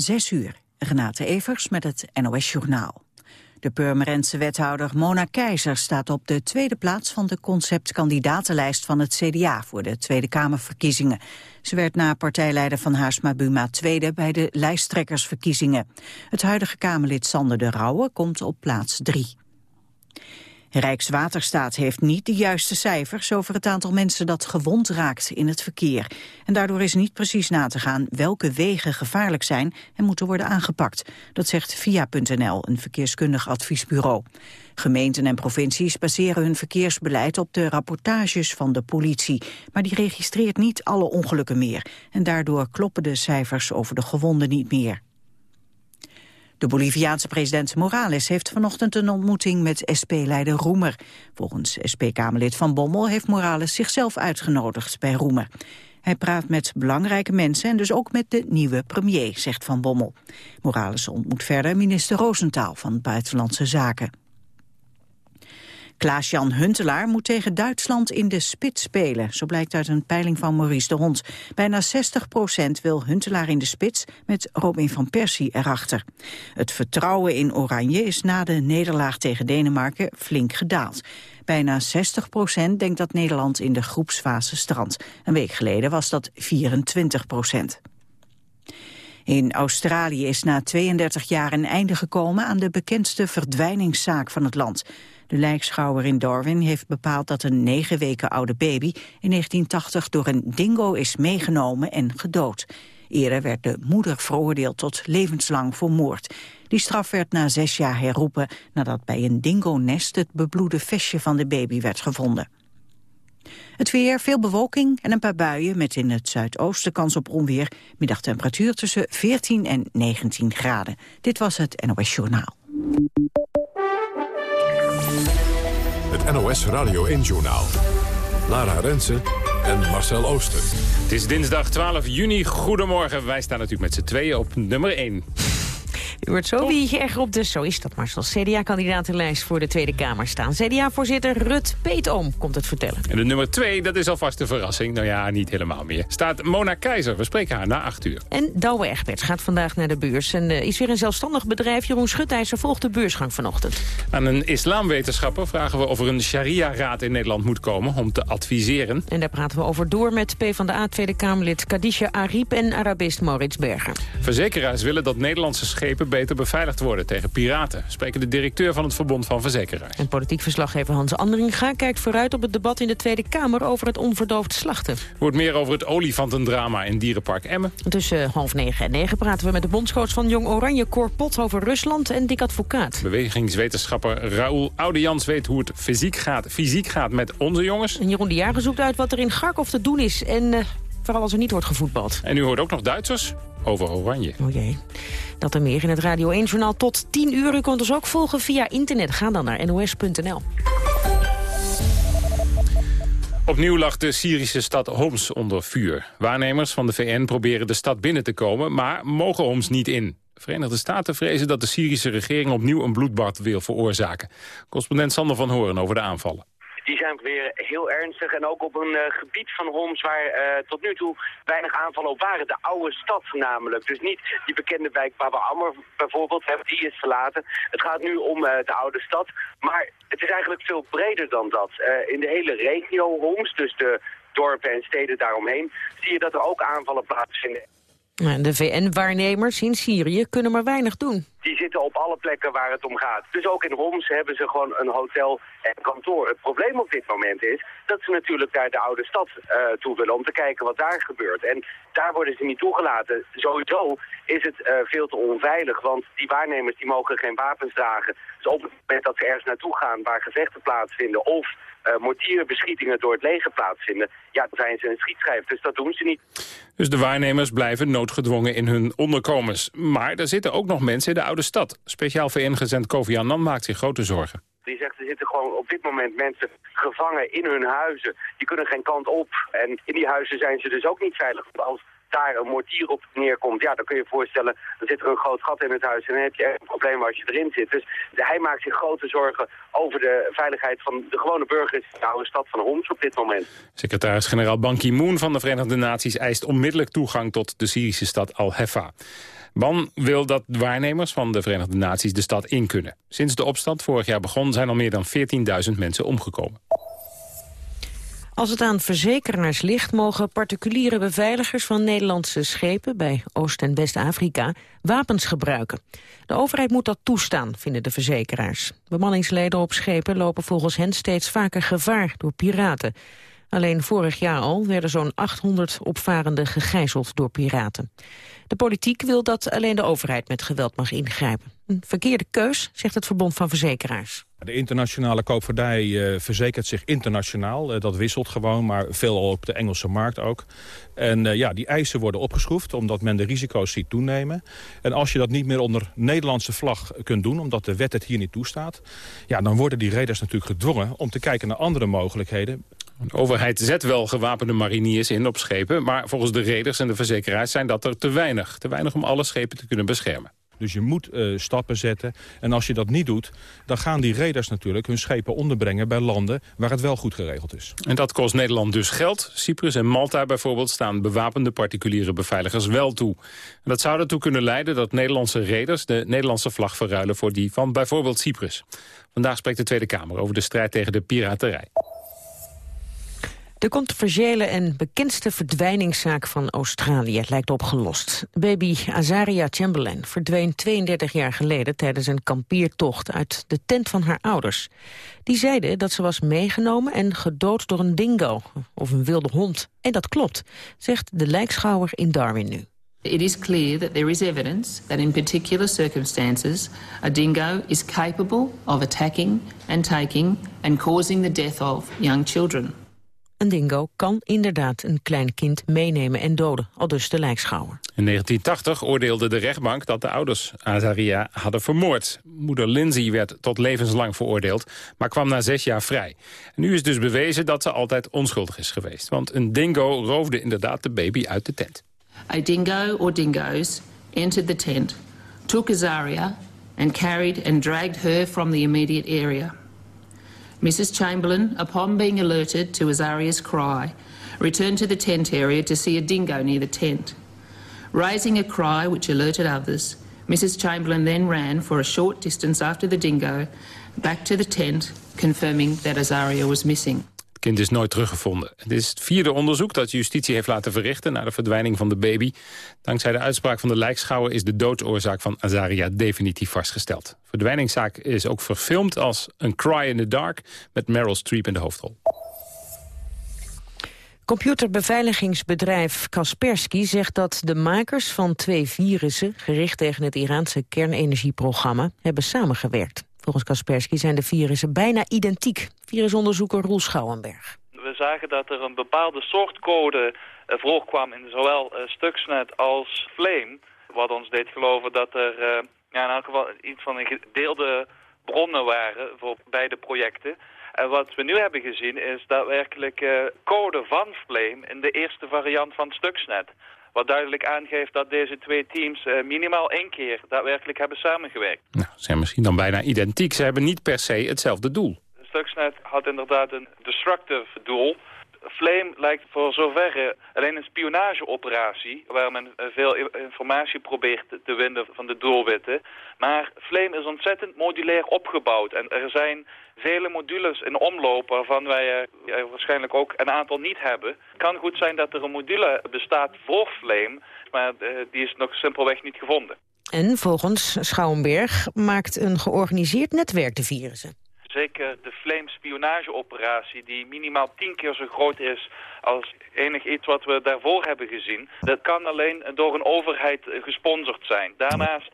Zes uur. Renate Evers met het NOS Journaal. De Purmerendse wethouder Mona Keizer staat op de tweede plaats van de conceptkandidatenlijst van het CDA voor de Tweede Kamerverkiezingen. Ze werd na partijleider van Haarsma Buma tweede bij de lijsttrekkersverkiezingen. Het huidige Kamerlid Sander de Rauwe komt op plaats drie. Rijkswaterstaat heeft niet de juiste cijfers over het aantal mensen dat gewond raakt in het verkeer. En daardoor is niet precies na te gaan welke wegen gevaarlijk zijn en moeten worden aangepakt. Dat zegt VIA.nl, een verkeerskundig adviesbureau. Gemeenten en provincies baseren hun verkeersbeleid op de rapportages van de politie. Maar die registreert niet alle ongelukken meer. En daardoor kloppen de cijfers over de gewonden niet meer. De Boliviaanse president Morales heeft vanochtend een ontmoeting met SP-leider Roemer. Volgens SP-Kamerlid Van Bommel heeft Morales zichzelf uitgenodigd bij Roemer. Hij praat met belangrijke mensen en dus ook met de nieuwe premier, zegt Van Bommel. Morales ontmoet verder minister Roosentaal van Buitenlandse Zaken. Klaas-Jan Huntelaar moet tegen Duitsland in de spits spelen. Zo blijkt uit een peiling van Maurice de Hond. Bijna 60 procent wil Huntelaar in de spits met Robin van Persie erachter. Het vertrouwen in Oranje is na de nederlaag tegen Denemarken flink gedaald. Bijna 60 procent denkt dat Nederland in de groepsfase strandt. Een week geleden was dat 24 procent. In Australië is na 32 jaar een einde gekomen aan de bekendste verdwijningszaak van het land. De lijkschouwer in Darwin heeft bepaald dat een negen weken oude baby in 1980 door een dingo is meegenomen en gedood. Eerder werd de moeder veroordeeld tot levenslang voor moord. Die straf werd na zes jaar herroepen nadat bij een dingo-nest het bebloede vestje van de baby werd gevonden. Het weer, veel bewolking en een paar buien met in het zuidoosten kans op onweer. Middagtemperatuur tussen 14 en 19 graden. Dit was het NOS Journaal. Het NOS Radio 1-journaal. Lara Rensen en Marcel Ooster. Het is dinsdag 12 juni. Goedemorgen. Wij staan natuurlijk met z'n tweeën op nummer 1. U wordt zo wie erg op de, zo is dat Marcel, CDA-kandidatenlijst voor de Tweede Kamer staan. CDA-voorzitter Rut Peetoom komt het vertellen. En de nummer 2, dat is alvast een verrassing. Nou ja, niet helemaal meer. Staat Mona Keizer. We spreken haar na 8 uur. En Douwe Egberts gaat vandaag naar de beurs. En uh, is weer een zelfstandig bedrijf. Jeroen Schutijzer volgt de beursgang vanochtend. Aan een islamwetenschapper vragen we of er een sharia-raad in Nederland moet komen om te adviseren. En daar praten we over door met PvdA Tweede Kamerlid Kadisha Ariep en Arabist Maurits Berger. Verzekeraars willen dat Nederlandse schepen beter beveiligd worden tegen piraten, spreken de directeur van het Verbond van Verzekeraars. En politiek verslaggever Hans Andringa kijkt vooruit op het debat in de Tweede Kamer over het onverdoofd slachten. Wordt meer over het olifantendrama in Dierenpark Emmen. Tussen half negen en negen praten we met de bondscoach van Jong Oranje, Cor Pot, over Rusland en Dick Advocaat. Bewegingswetenschapper Raoul Oudejans weet hoe het fysiek gaat, fysiek gaat met onze jongens. En Jeroen de Jager zoekt uit wat er in Garkov te doen is en... Uh, vooral als er niet wordt gevoetbald. En u hoort ook nog Duitsers over Oranje. Oh jee. Dat er meer in het Radio 1-journaal tot 10 uur. U kunt ons ook volgen via internet. Ga dan naar nos.nl. Opnieuw lag de Syrische stad Homs onder vuur. Waarnemers van de VN proberen de stad binnen te komen, maar mogen Homs niet in. De Verenigde Staten vrezen dat de Syrische regering opnieuw een bloedbad wil veroorzaken. Correspondent Sander van Horen over de aanvallen die zijn weer heel ernstig. En ook op een uh, gebied van Homs waar uh, tot nu toe weinig aanvallen op waren. De oude stad namelijk. Dus niet die bekende wijk Baba Ammer bijvoorbeeld, die is verlaten. Het gaat nu om uh, de oude stad. Maar het is eigenlijk veel breder dan dat. in de hele regio Homs, dus de dorpen en steden daaromheen, zie je dat er ook aanvallen plaatsvinden. De VN-waarnemers in Syrië kunnen maar weinig doen. Die zitten op alle plekken waar het om gaat. Dus ook in Homs hebben ze gewoon een hotel en kantoor. Het probleem op dit moment is dat ze natuurlijk naar de oude stad uh, toe willen... om te kijken wat daar gebeurt. En daar worden ze niet toegelaten. Sowieso is het uh, veel te onveilig, want die waarnemers die mogen geen wapens dragen. Dus op het moment dat ze ergens naartoe gaan waar gevechten plaatsvinden... of uh, mortierenbeschietingen door het leger plaatsvinden... ja, dan zijn ze een schietschijf, dus dat doen ze niet. Dus de waarnemers blijven noodgedwongen in hun onderkomens. Maar er zitten ook nog mensen in de oude stad. Speciaal VN-gezent Kofi Annan maakt zich grote zorgen. Die zegt, er zitten gewoon op dit moment mensen gevangen in hun huizen. Die kunnen geen kant op. En in die huizen zijn ze dus ook niet veilig. Als daar een mortier op neerkomt, ja, dan kun je je voorstellen, dan zit er een groot gat in het huis en dan heb je echt een probleem als je erin zit. Dus hij maakt zich grote zorgen over de veiligheid van de gewone burgers in de oude stad van Homs op dit moment. Secretaris-generaal Ban Ki-moon van de Verenigde Naties eist onmiddellijk toegang tot de Syrische stad Al-Heffa. Ban wil dat waarnemers van de Verenigde Naties de stad in kunnen. Sinds de opstand vorig jaar begon zijn al meer dan 14.000 mensen omgekomen. Als het aan verzekeraars ligt, mogen particuliere beveiligers van Nederlandse schepen bij Oost- en West-Afrika wapens gebruiken. De overheid moet dat toestaan, vinden de verzekeraars. Bemanningsleden op schepen lopen volgens hen steeds vaker gevaar door piraten. Alleen vorig jaar al werden zo'n 800 opvarenden gegijzeld door piraten. De politiek wil dat alleen de overheid met geweld mag ingrijpen. Een verkeerde keus, zegt het Verbond van Verzekeraars. De internationale koopvaardij uh, verzekert zich internationaal. Uh, dat wisselt gewoon, maar veelal op de Engelse markt ook. En uh, ja, die eisen worden opgeschroefd omdat men de risico's ziet toenemen. En als je dat niet meer onder Nederlandse vlag kunt doen... omdat de wet het hier niet toestaat... Ja, dan worden die reders natuurlijk gedwongen om te kijken naar andere mogelijkheden. De overheid zet wel gewapende mariniers in op schepen... maar volgens de reders en de verzekeraars zijn dat er te weinig. Te weinig om alle schepen te kunnen beschermen. Dus je moet uh, stappen zetten. En als je dat niet doet, dan gaan die reders natuurlijk hun schepen onderbrengen bij landen waar het wel goed geregeld is. En dat kost Nederland dus geld. Cyprus en Malta bijvoorbeeld staan bewapende particuliere beveiligers wel toe. En dat zou ertoe kunnen leiden dat Nederlandse reders de Nederlandse vlag verruilen voor die van bijvoorbeeld Cyprus. Vandaag spreekt de Tweede Kamer over de strijd tegen de piraterij. De controversiële en bekendste verdwijningszaak van Australië lijkt opgelost. Baby Azaria Chamberlain verdween 32 jaar geleden tijdens een kampeertocht uit de tent van haar ouders. Die zeiden dat ze was meegenomen en gedood door een dingo of een wilde hond. En dat klopt, zegt de lijkschouwer in Darwin nu. It is clear that there is evidence that in particular circumstances a dingo is capable of attacking and taking and causing the death of young children. Een dingo kan inderdaad een klein kind meenemen en doden, al dus de lijkschouwer. In 1980 oordeelde de rechtbank dat de ouders Azaria hadden vermoord. Moeder Lindsay werd tot levenslang veroordeeld, maar kwam na zes jaar vrij. En nu is dus bewezen dat ze altijd onschuldig is geweest. Want een dingo roofde inderdaad de baby uit de tent. A dingo or dingoes entered the tent, took Azaria and carried and dragged her from the immediate area. Mrs. Chamberlain, upon being alerted to Azaria's cry, returned to the tent area to see a dingo near the tent. Raising a cry which alerted others, Mrs. Chamberlain then ran for a short distance after the dingo back to the tent, confirming that Azaria was missing. Kind is nooit teruggevonden. Het is het vierde onderzoek dat justitie heeft laten verrichten... naar de verdwijning van de baby. Dankzij de uitspraak van de lijkschouwer... is de doodsoorzaak van Azaria definitief vastgesteld. Verdwijningszaak is ook verfilmd als een Cry in the Dark... met Meryl Streep in de hoofdrol. Computerbeveiligingsbedrijf Kaspersky zegt dat de makers van twee virussen... gericht tegen het Iraanse kernenergieprogramma, hebben samengewerkt. Volgens Kaspersky zijn de virussen bijna identiek. Virusonderzoeker Roel Schouwenberg. We zagen dat er een bepaalde soort code uh, voorkwam in zowel uh, Stuxnet als Flame. Wat ons deed geloven dat er uh, ja, in elk geval iets van een gedeelde bronnen waren voor beide projecten. En wat we nu hebben gezien is daadwerkelijk code van Flame in de eerste variant van Stuxnet. Wat duidelijk aangeeft dat deze twee teams uh, minimaal één keer daadwerkelijk hebben samengewerkt. Nou, ze zijn misschien dan bijna identiek. Ze hebben niet per se hetzelfde doel. Stuxnet had inderdaad een destructive doel. Flame lijkt voor zoverre alleen een spionageoperatie... waar men eh, veel informatie probeert te winnen van de doelwitten. Maar Flame is ontzettend modulair opgebouwd. En er zijn vele modules in omloop waarvan wij uh, waarschijnlijk ook een aantal niet hebben. Het kan goed zijn dat er een module bestaat voor Flame... maar die is nog simpelweg niet gevonden. En volgens Schouwenberg maakt een georganiseerd netwerk de virussen zeker de Flame spionageoperatie... die minimaal tien keer zo groot is als enig iets wat we daarvoor hebben gezien. Dat kan alleen door een overheid gesponsord zijn. Daarnaast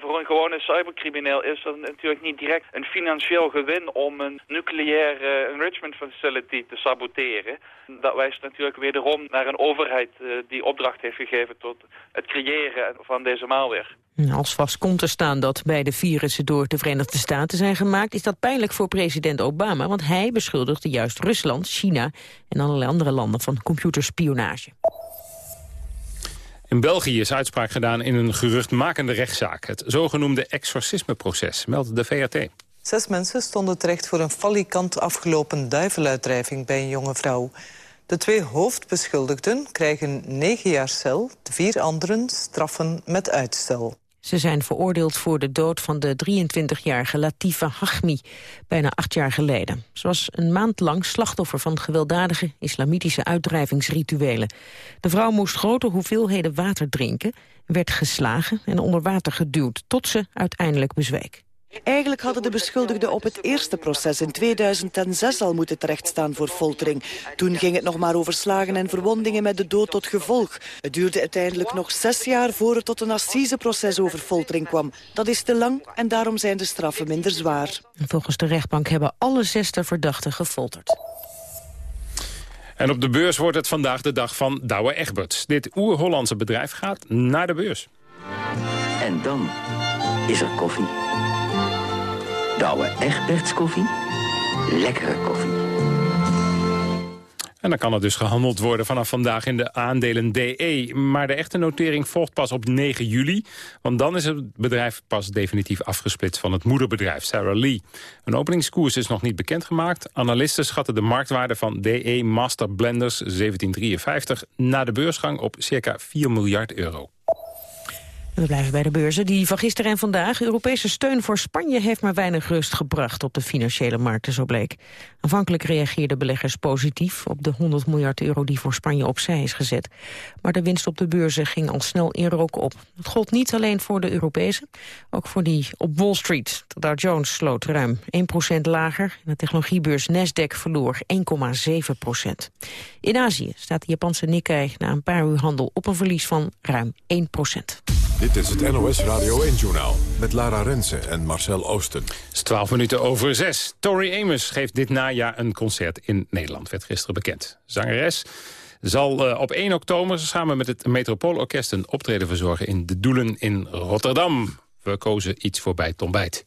voor een gewone cybercrimineel is er natuurlijk niet direct een financieel gewin om een nucleaire enrichment facility te saboteren. Dat wijst natuurlijk wederom naar een overheid eh, die opdracht heeft gegeven tot het creëren van deze malware. Als vast komt te staan dat beide virussen door de Verenigde Staten zijn gemaakt... is dat pijnlijk voor president Obama, want hij beschuldigde juist Rusland, China... en allerlei andere landen van computerspionage. In België is uitspraak gedaan in een geruchtmakende rechtszaak. Het zogenoemde exorcismeproces, meldt de VRT. Zes mensen stonden terecht voor een falikant afgelopen duiveluitdrijving bij een jonge vrouw. De twee hoofdbeschuldigden krijgen negen jaar cel, de vier anderen straffen met uitstel. Ze zijn veroordeeld voor de dood van de 23-jarige Latifa Hachmi, bijna acht jaar geleden. Ze was een maand lang slachtoffer van gewelddadige islamitische uitdrijvingsrituelen. De vrouw moest grote hoeveelheden water drinken, werd geslagen en onder water geduwd, tot ze uiteindelijk bezweek. Eigenlijk hadden de beschuldigden op het eerste proces in 2006 al moeten terechtstaan voor foltering. Toen ging het nog maar over slagen en verwondingen met de dood tot gevolg. Het duurde uiteindelijk nog zes jaar voor het tot een assiseproces over foltering kwam. Dat is te lang en daarom zijn de straffen minder zwaar. Volgens de rechtbank hebben alle zes de verdachten gefolterd. En op de beurs wordt het vandaag de dag van Douwe Egberts. Dit oer-Hollandse bedrijf gaat naar de beurs. En dan is er koffie. Douwe Egberts koffie. Lekkere koffie. En dan kan er dus gehandeld worden vanaf vandaag in de aandelen DE. Maar de echte notering volgt pas op 9 juli. Want dan is het bedrijf pas definitief afgesplitst van het moederbedrijf Sarah Lee. Een openingskoers is nog niet bekendgemaakt. Analisten schatten de marktwaarde van DE Master Blenders 1753... na de beursgang op circa 4 miljard euro. We blijven bij de beurzen. Die van gisteren en vandaag. Europese steun voor Spanje heeft maar weinig rust gebracht op de financiële markten, zo bleek. Aanvankelijk reageerden beleggers positief op de 100 miljard euro die voor Spanje opzij is gezet. Maar de winst op de beurzen ging al snel in rook op. Het gold niet alleen voor de Europese, ook voor die op Wall Street. De Dow Jones sloot ruim 1% lager de technologiebeurs Nasdaq verloor 1,7% In Azië staat de Japanse Nikkei na een paar uur handel op een verlies van ruim 1 dit is het NOS Radio 1-journaal met Lara Rensen en Marcel Oosten. Het is 12 minuten over 6. Tori Amos geeft dit najaar een concert in Nederland, werd gisteren bekend. Zangeres zal uh, op 1 oktober samen met het Metropoolorkest een optreden verzorgen in De Doelen in Rotterdam. We kozen iets voorbij Tom Bijt.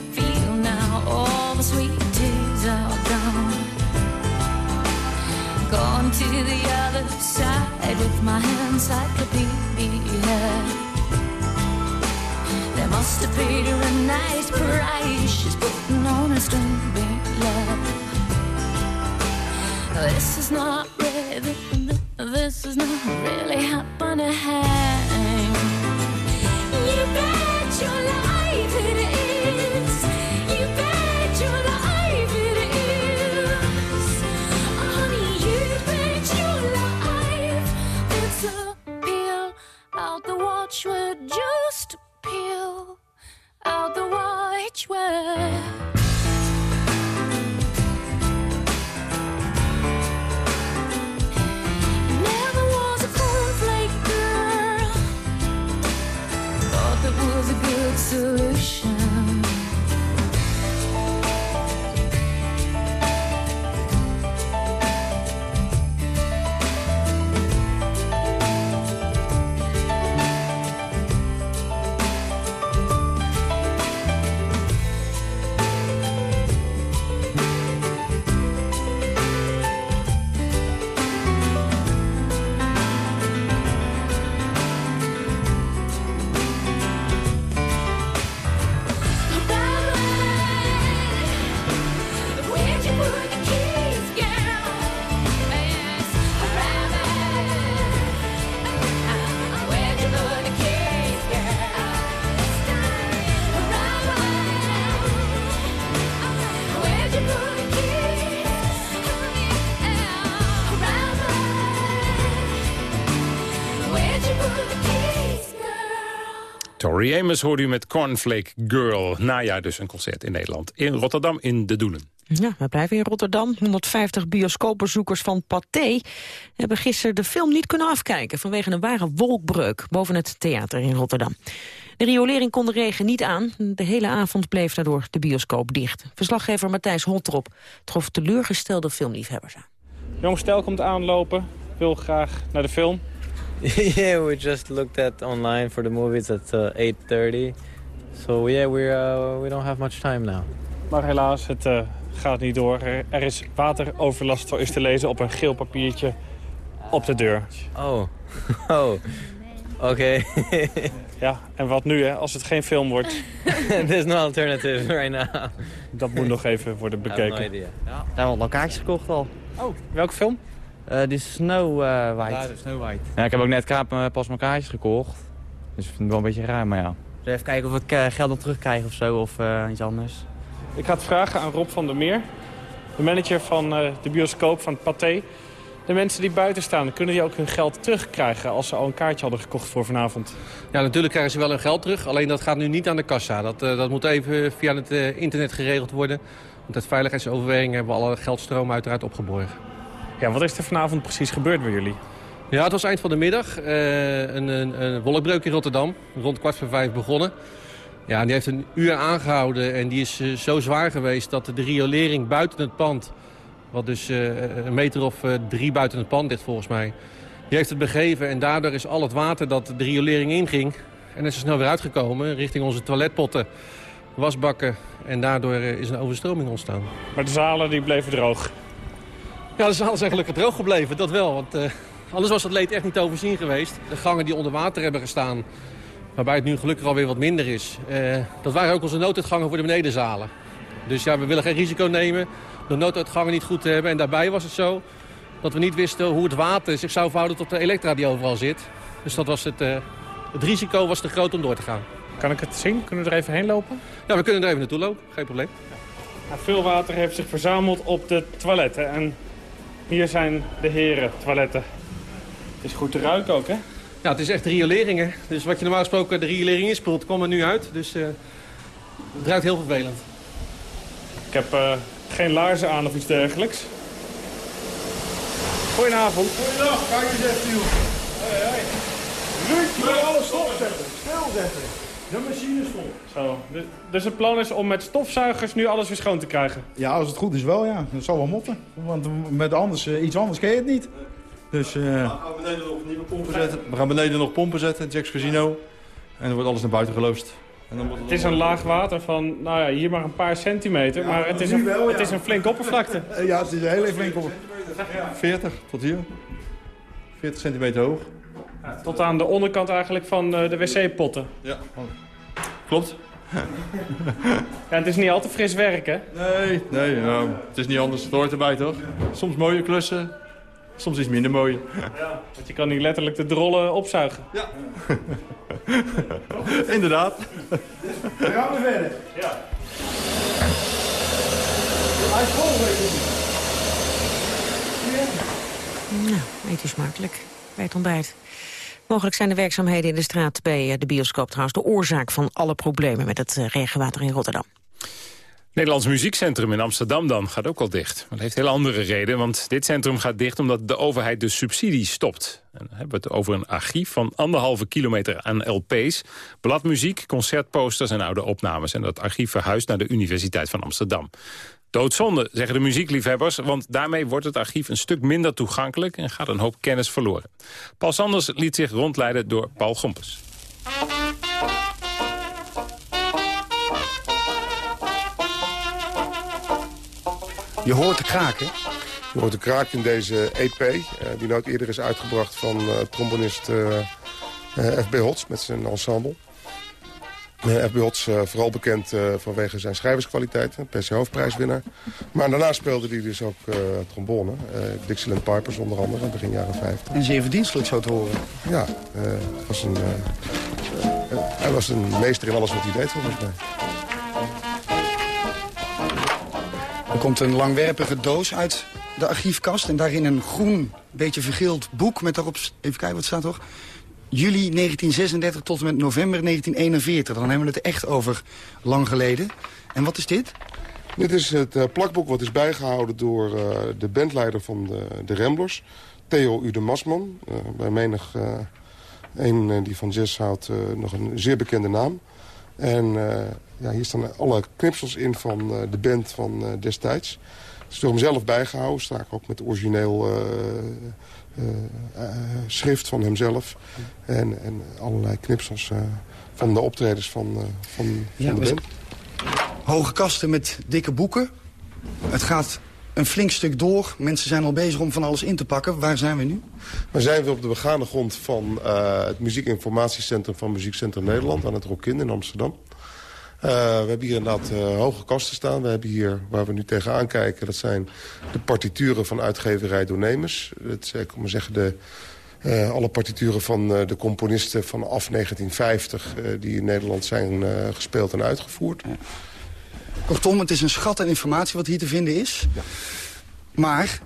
All the sweet teas are gone. Gone to the other side with my encyclopedia There must have her a nice price. She's putting on a stupid love. This is not really, this is not really happening. You bet your life it is. Out the watch would just Tori Amos hoorde u met Cornflake Girl. Najaar dus een concert in Nederland. In Rotterdam in De Doelen. Ja, we blijven in Rotterdam. 150 bioscoopbezoekers van Pathé hebben gisteren de film niet kunnen afkijken... vanwege een ware wolkbreuk boven het theater in Rotterdam. De riolering kon de regen niet aan. De hele avond bleef daardoor de bioscoop dicht. Verslaggever Matthijs Holtrop trof teleurgestelde filmliefhebbers aan. Jong stel komt aanlopen, wil graag naar de film. yeah, we just looked at online for the movie. It's at uh, 8.30. So yeah, we uh, we don't have much time now. Maar helaas, het uh, gaat niet door. Er, is wateroverlast voor is te lezen op een geel papiertje op de deur. Oh, oh, oké. ja, en wat nu hè, als het geen film wordt? There's no alternative right now. Dat moet nog even worden bekeken. No idea. Ja. We hebben al locaties gekocht al. Oh, welke film? Uh, die Snow uh, White. Ja, de Snow White. Ja, ik heb ook net kaap, pas mijn kaartjes gekocht. Dus ik vind het wel een beetje raar, maar ja. Dus even kijken of ik uh, geld nog terugkrijg of zo, of iets anders. Ik ga het vragen aan Rob van der Meer, de manager van de bioscoop van Pathé. De mensen die buiten staan, kunnen die ook hun geld terugkrijgen als ze al een kaartje hadden gekocht voor vanavond? Ja, natuurlijk krijgen ze wel hun geld terug. Alleen dat gaat nu niet aan de kassa. Dat, dat moet even via het internet geregeld worden. Want uit veiligheidsoverwegingen hebben we alle geldstromen uiteraard opgeborgen. Ja, wat is er vanavond precies gebeurd bij jullie? Ja, het was eind van de middag. Uh, een, een, een, wolkbreuk in Rotterdam. Rond kwart voor vijf begonnen. Ja, die heeft een uur aangehouden en die is uh, zo zwaar geweest... dat de riolering buiten het pand, wat dus uh, een meter of drie buiten het pand ligt volgens mij... die heeft het begeven en daardoor is al het water dat de riolering inging... en is er snel weer uitgekomen richting onze toiletpotten, wasbakken... en daardoor is een overstroming ontstaan. Maar de zalen die bleven droog? Ja, de zaal is eigenlijk droog gebleven, dat wel. Want uh, anders was het leed echt niet overzien geweest. De gangen die onder water hebben gestaan, waarbij het nu gelukkig alweer wat minder is... Uh, dat waren ook onze nooduitgangen voor de benedenzalen. Dus ja, we willen geen risico nemen de nooduitgangen niet goed te hebben. En daarbij was het zo dat we niet wisten hoe het water zich zou verhouden tot de elektra die overal zit. Dus dat was het, uh, het risico was te groot om door te gaan. Kan ik het zien? Kunnen we er even heen lopen? Ja, we kunnen er even naartoe lopen. Geen probleem. Ja, veel water heeft zich verzameld op de toiletten. En hier zijn de heren toiletten. Het is goed te ruiken ook, hè? Ja, het is echt rioleringen. Dus wat je normaal gesproken de riolering inspoelt, komt er nu uit. Dus uh, het ruikt heel vervelend. Ik heb uh, geen laarzen aan of iets dergelijks. Goedenavond. Goedendag, kijk eens even, joh. Hoi, hoi. Ruud, je moet alles stopzetten. Stilzetten. De machine stop. Zo, dus het plan is om met stofzuigers nu alles weer schoon te krijgen? Ja, als het goed is wel, ja. Dat zal wel motten. Want met anders, uh, iets anders kun je het niet. Dus, uh... we gaan beneden nog nieuwe pompen zetten. We gaan beneden nog pompen zetten, Jack's Casino. En dan wordt alles naar buiten geloosd. En dan het is een laag water van, nou ja, hier maar een paar centimeter. Ja, maar het is, een, wel, ja. het is een flinke oppervlakte. Ja, het is een hele flinke oppervlakte. 40 tot hier. 40 centimeter hoog. Tot aan de onderkant eigenlijk van de wc-potten. Ja, klopt. ja, het is niet al te fris werk, hè? Nee, nee nou, het is niet anders. Het hoort erbij, toch? Soms mooie klussen, soms iets minder mooie. Ja, want je kan niet letterlijk de drollen opzuigen. Ja. Inderdaad. Dan gaan we verder. Ja. Hij is vol, weet je. Nou, eet u smakelijk bij het ontbijt. Mogelijk zijn de werkzaamheden in de straat bij de bioscoop trouwens de oorzaak van alle problemen met het regenwater in Rotterdam. Nederlands Muziekcentrum in Amsterdam dan gaat ook al dicht. Maar dat heeft een hele andere reden, want dit centrum gaat dicht omdat de overheid de subsidie stopt. En dan hebben we het over een archief van anderhalve kilometer aan LP's, bladmuziek, concertposters en oude opnames. En dat archief verhuist naar de Universiteit van Amsterdam. Doodzonde, zeggen de muziekliefhebbers, want daarmee wordt het archief een stuk minder toegankelijk en gaat een hoop kennis verloren. Paul Sanders liet zich rondleiden door Paul Gompes. Je hoort de kraken. Je hoort de kraak in deze EP, uh, die nooit eerder is uitgebracht van uh, trombonist uh, F.B. Hots met zijn ensemble. F.B. Hots vooral bekend vanwege zijn schrijverskwaliteiten, PC hoofdprijswinnaar. Maar daarna speelde hij dus ook trombone, Dixieland Pipers onder andere, begin jaren 50. En zeer verdienstelijk zo te horen. Ja, was een, hij was een meester in alles wat hij deed volgens mij. Er komt een langwerpige doos uit de archiefkast. En daarin een groen, beetje vergeeld boek met daarop... Even kijken, wat staat toch? Juli 1936 tot en met november 1941. Dan hebben we het echt over lang geleden. En wat is dit? Dit is het eh, plakboek wat is bijgehouden door eh, de bandleider van de, de Ramblers. Theo Ude Masman. Eh, bij menig een die van jazz houdt nog een zeer bekende naam. En ja, hier staan alle knipsels in van de band van destijds. Het is door hem zelf bijgehouden. Sta ik ook met origineel eh, eh, eh, schrift van hemzelf. En, en allerlei knipsels van de optredens van, eh, van, Ja, van de band. Hoge kasten met dikke boeken. Het gaat een flink stuk door. Mensen zijn al bezig om van alles in te pakken. Waar zijn we nu? We zijn weer op de begane grond van eh, het muziekinformatiecentrum van Muziekcentrum Nederland aan het Rokin in Amsterdam. Eh, we hebben hier inderdaad eh, hoge kasten staan. We hebben hier, waar we nu tegenaan kijken, dat zijn de partituren van uitgeverij Donemers. Dat is, ik maar zeggen, de, eh, alle partituren van eh, de componisten vanaf 1950 eh, die in Nederland zijn eh, gespeeld en uitgevoerd. Kortom, het is een schat aan informatie wat hier te vinden is. Maar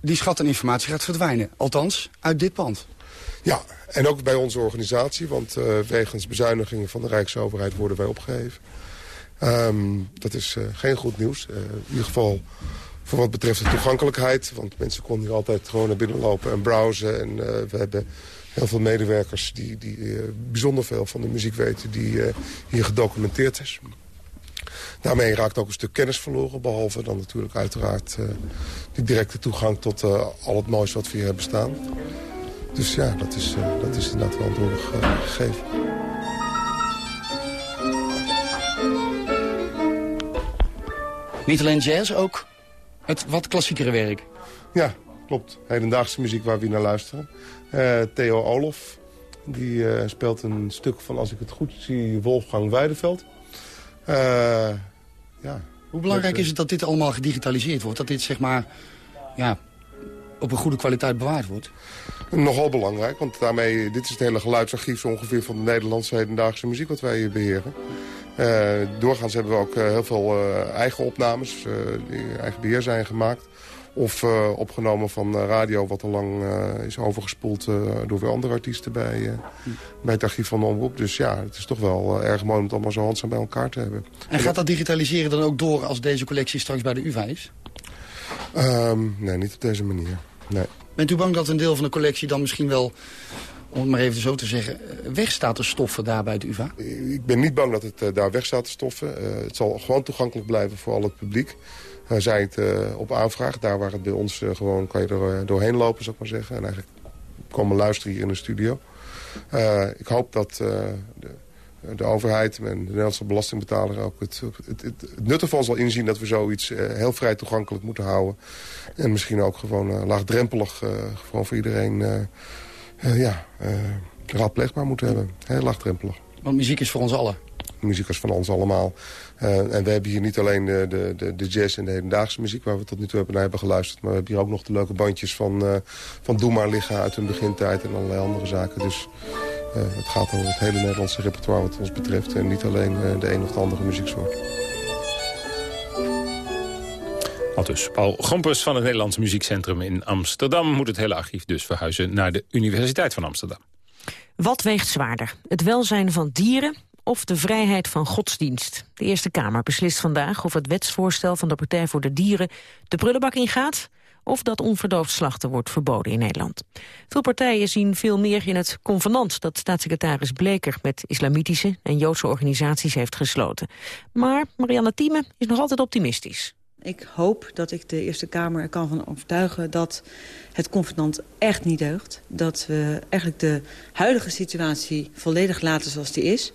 die schat aan informatie gaat verdwijnen. Althans, uit dit pand. Ja, en ook bij onze organisatie, want eh, wegens bezuinigingen van de Rijksoverheid worden wij opgeheven. Ehm, dat is eh, geen goed nieuws. Eh, in ieder geval voor wat betreft de toegankelijkheid. Want mensen konden hier altijd gewoon naar binnen lopen en browsen. En we hebben heel veel medewerkers die, die bijzonder veel van de muziek weten... die hier gedocumenteerd is. Daarmee raakt ook een stuk kennis verloren. Behalve dan natuurlijk uiteraard die directe toegang tot al het moois wat we hier hebben staan. Dus ja, dat is, eh, dat is inderdaad wel een gegeven. Niet alleen jazz, ook het wat klassiekere werk. Ja, klopt. Hedendaagse muziek waar we naar luisteren. Eh, Theo Olof, die eh, speelt een stuk van, als ik het goed zie, Wolfgang Weideveld. Ja. Hoe belangrijk Met, eh, is het dat dit allemaal gedigitaliseerd wordt? Dat dit zeg maar ja, op een goede kwaliteit bewaard wordt? Nogal belangrijk, want daarmee, dit is het hele geluidsarchief zo ongeveer van de Nederlandse hedendaagse muziek wat wij beheren. Eh, doorgaans hebben we ook eh, heel veel eh, eigen opnames die eigen beheer zijn gemaakt. Of opgenomen van radio wat al lang is overgespoeld door weer andere artiesten bij, bij het archief van de omroep. Dus ja, het is toch wel erg mooi om het allemaal zo handzaam bij elkaar te hebben. En gaat dat digitaliseren dan ook door als deze collectie straks bij de UvA is? Ehm, nee, niet op deze manier. Nee. Bent u bang dat een deel van de collectie dan misschien wel, om het maar even zo te zeggen, eh, weg staat te stoffen daar bij de UvA? Ik ben niet bang dat het eh, daar weg staat te stoffen. Eh, het zal gewoon toegankelijk blijven voor al het publiek. Uh, zij het eh, op aanvraag. Daar waar het bij ons eh, gewoon kan je er eh, doorheen lopen, zou ik maar zeggen. En eigenlijk komen luisteren hier in de studio. Eh, ik hoop dat eh, de, de overheid en de Nederlandse belastingbetaler ook het, het, het, het nut ervan zal inzien dat we zoiets eh, heel vrij toegankelijk moeten houden. En misschien ook gewoon eh, laagdrempelig, eh, gewoon voor iedereen ja, raadpleegbaar moeten hebben. Heel laagdrempelig. Want muziek is voor ons allen. Muziek is van ons allemaal. Uh, en we hebben hier niet alleen de, de, de, jazz en de hedendaagse muziek... waar we tot nu toe hebben, naar hebben geluisterd... maar we hebben hier ook nog de leuke bandjes van, uh, van Doe Maar liggen uit hun begintijd... en allerlei andere zaken. Dus uh, het gaat over het hele Nederlandse repertoire wat ons betreft... en niet alleen uh, de een of de andere muzieksoort. Al dus Paul Gompers van het Nederlands Muziekcentrum in Amsterdam... moet het hele archief dus verhuizen naar de Universiteit van Amsterdam. Wat weegt zwaarder? Het welzijn van dieren of de vrijheid van godsdienst? De Eerste Kamer beslist vandaag of het wetsvoorstel van de Partij voor de Dieren... de prullenbak ingaat of dat onverdoofd slachten wordt verboden in Nederland. Veel partijen zien veel meer in het convenant dat staatssecretaris Bleker met islamitische en Joodse organisaties heeft gesloten. Maar Marianne Thieme is nog altijd optimistisch. Ik hoop dat ik de Eerste Kamer er kan van overtuigen dat het convenant echt niet deugt. Dat we eigenlijk de huidige situatie volledig laten zoals die is.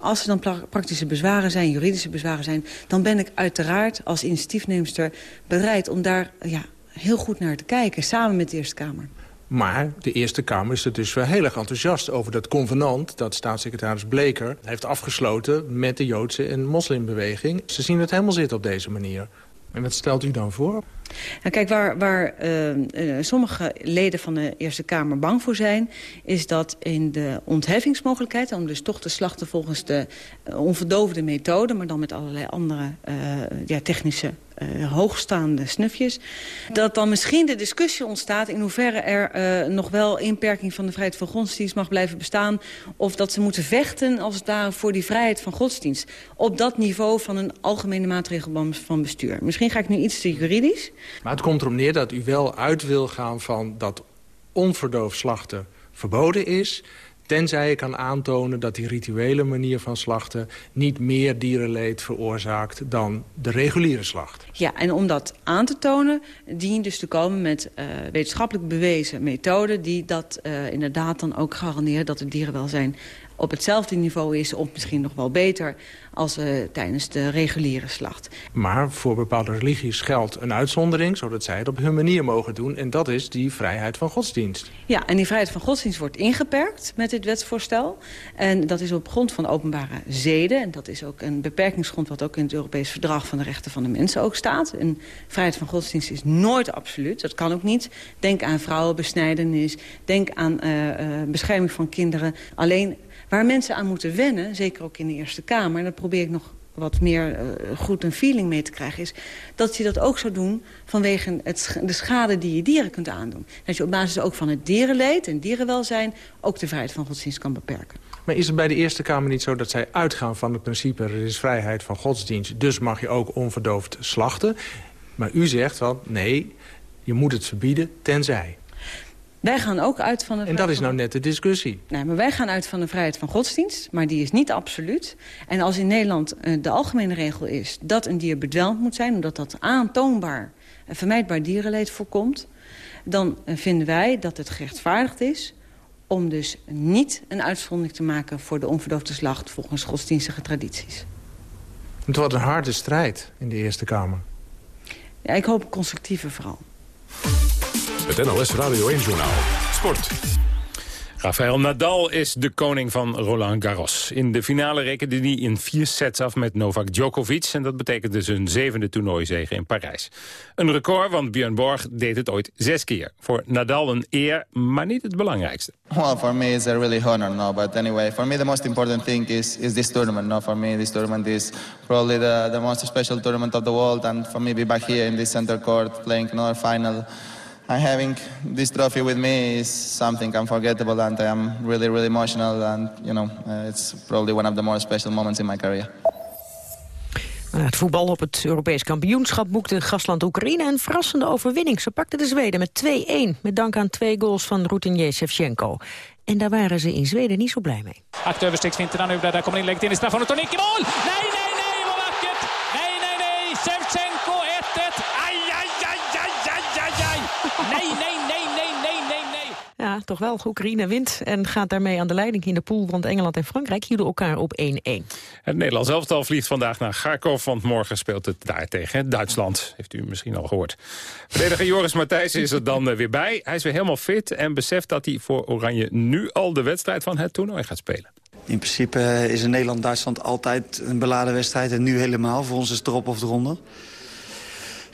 Als er dan praktische bezwaren zijn, juridische bezwaren zijn... dan ben ik uiteraard als initiatiefneemster bereid om daar ja, heel goed naar te kijken... samen met de Eerste Kamer. Maar de Eerste Kamer is er dus wel heel erg enthousiast over dat convenant... dat staatssecretaris Bleker heeft afgesloten met de Joodse en moslimbeweging. Ze zien het helemaal zitten op deze manier. En wat stelt u dan voor? Nou, kijk, waar, waar uh, uh, sommige leden van de Eerste Kamer bang voor zijn... is dat in de ontheffingsmogelijkheid... om dus toch te slachten volgens de uh, onverdoofde methode... maar dan met allerlei andere ja, technische eh, hoogstaande snufjes. Dat dan misschien de discussie ontstaat in hoeverre er eh, nog wel inperking van de vrijheid van godsdienst mag blijven bestaan. Of dat ze moeten vechten als het ware voor die vrijheid van godsdienst. Op dat niveau van een algemene maatregel van bestuur. Misschien ga ik nu iets te juridisch. Maar het komt erom neer dat u wel uit wil gaan van dat onverdoofd slachten verboden is... tenzij je kan aantonen dat die rituele manier van slachten... niet meer dierenleed veroorzaakt dan de reguliere slacht. Ja, en om dat aan te tonen, dient dus te komen met uh, wetenschappelijk bewezen methoden... die dat uh, inderdaad dan ook garanderen dat het dierenwelzijn op hetzelfde niveau is... of misschien nog wel beter als uh, tijdens de reguliere slacht. Maar voor bepaalde religies geldt een uitzondering... zodat zij het op hun manier mogen doen. En dat is die vrijheid van godsdienst. Ja, en die vrijheid van godsdienst wordt ingeperkt met dit wetsvoorstel. En dat is op grond van openbare zeden. En dat is ook een beperkingsgrond wat ook in het Europees Verdrag... van de Rechten van de Mensen ook staat. En vrijheid van godsdienst is nooit absoluut. Dat kan ook niet. Denk aan vrouwenbesnijdenis. Denk aan uh, uh, bescherming van kinderen. Alleen Waar mensen aan moeten wennen, zeker ook in de Eerste Kamer... probeer ik nog wat meer uh, goed een feeling mee te krijgen... is dat je dat ook zou doen vanwege het, de schade die je dieren kunt aandoen. Dat je op basis ook van het dierenleed en dierenwelzijn... ook de vrijheid van godsdienst kan beperken. Maar is het bij de Eerste Kamer niet zo dat zij uitgaan van het principe... er is vrijheid van godsdienst, dus mag je ook onverdoofd slachten? Maar u zegt van nee, je moet het verbieden tenzij... Wij gaan ook uit van de En dat is nou net de discussie. Nee, maar wij gaan uit van de vrijheid van godsdienst, maar die is niet absoluut. En als in Nederland uh, de algemene regel is dat een dier bedwelmd moet zijn... omdat dat aantoonbaar en vermijdbaar dierenleed voorkomt... dan uh, vinden wij dat het gerechtvaardigd is om dus niet een uitzondering te maken... voor de onverdoofde slacht volgens godsdienstige tradities. Het wordt een harde strijd in de Eerste Kamer. Ja, ik hoop een constructieve vooral. Het NOS Radio 1-journaal. Sport. Rafael Nadal is de koning van Roland Garros. In de finale rekende hij in vier sets af met Novak Djokovic... en dat betekende zijn zevende toernooizege in Parijs. Een record, want Björn Borg deed het ooit zes keer. Voor Nadal een eer, maar niet het belangrijkste. Well, for me it's a really honor, no. But anyway, for me the most important thing is is this tournament. No, for me this tournament is probably the the most special tournament of the world, and for me be back here in this center court playing another final. And having this trophy with me is something unforgettable, and I am really, really emotional. And you know, uh, it's probably one of the more special moments in my career. Het voetbal op het Europees kampioenschap boekte gastland Oekraïne een verrassende overwinning. Ze pakten de Zweden met 2-1, met dank aan twee goals van Routinier Shevchenko. En daar waren ze in Zweden niet zo blij mee. Acht överstegsfinterna nu, där, där kommer inlägget in i straffområdet och nick i mål! Nej, nej, nej, vad vackert! Nej, nej, nej! Shevchenko 1-1! Aj, aj, aj, aj, aj, aj, aj! Nee, nee, nee, nee, nee, nee, nee! Ja, toch wel. Oekraïne wint en gaat daarmee aan de leiding in de pool. Want Engeland en Frankrijk hielden elkaar op 1-1. Het Nederlands elftal vliegt vandaag naar Kharkov, want morgen speelt het daar tegen Duitsland. Heeft u misschien al gehoord. Verdediger Joris Matthijs is er dan eh, weer bij. Hij is weer helemaal fit en beseft dat hij voor Oranje nu al de wedstrijd van het toernooi gaat spelen. In principe eh, is in Nederland-Duitsland altijd een beladen wedstrijd. En nu helemaal. Voor ons is het erop of eronder.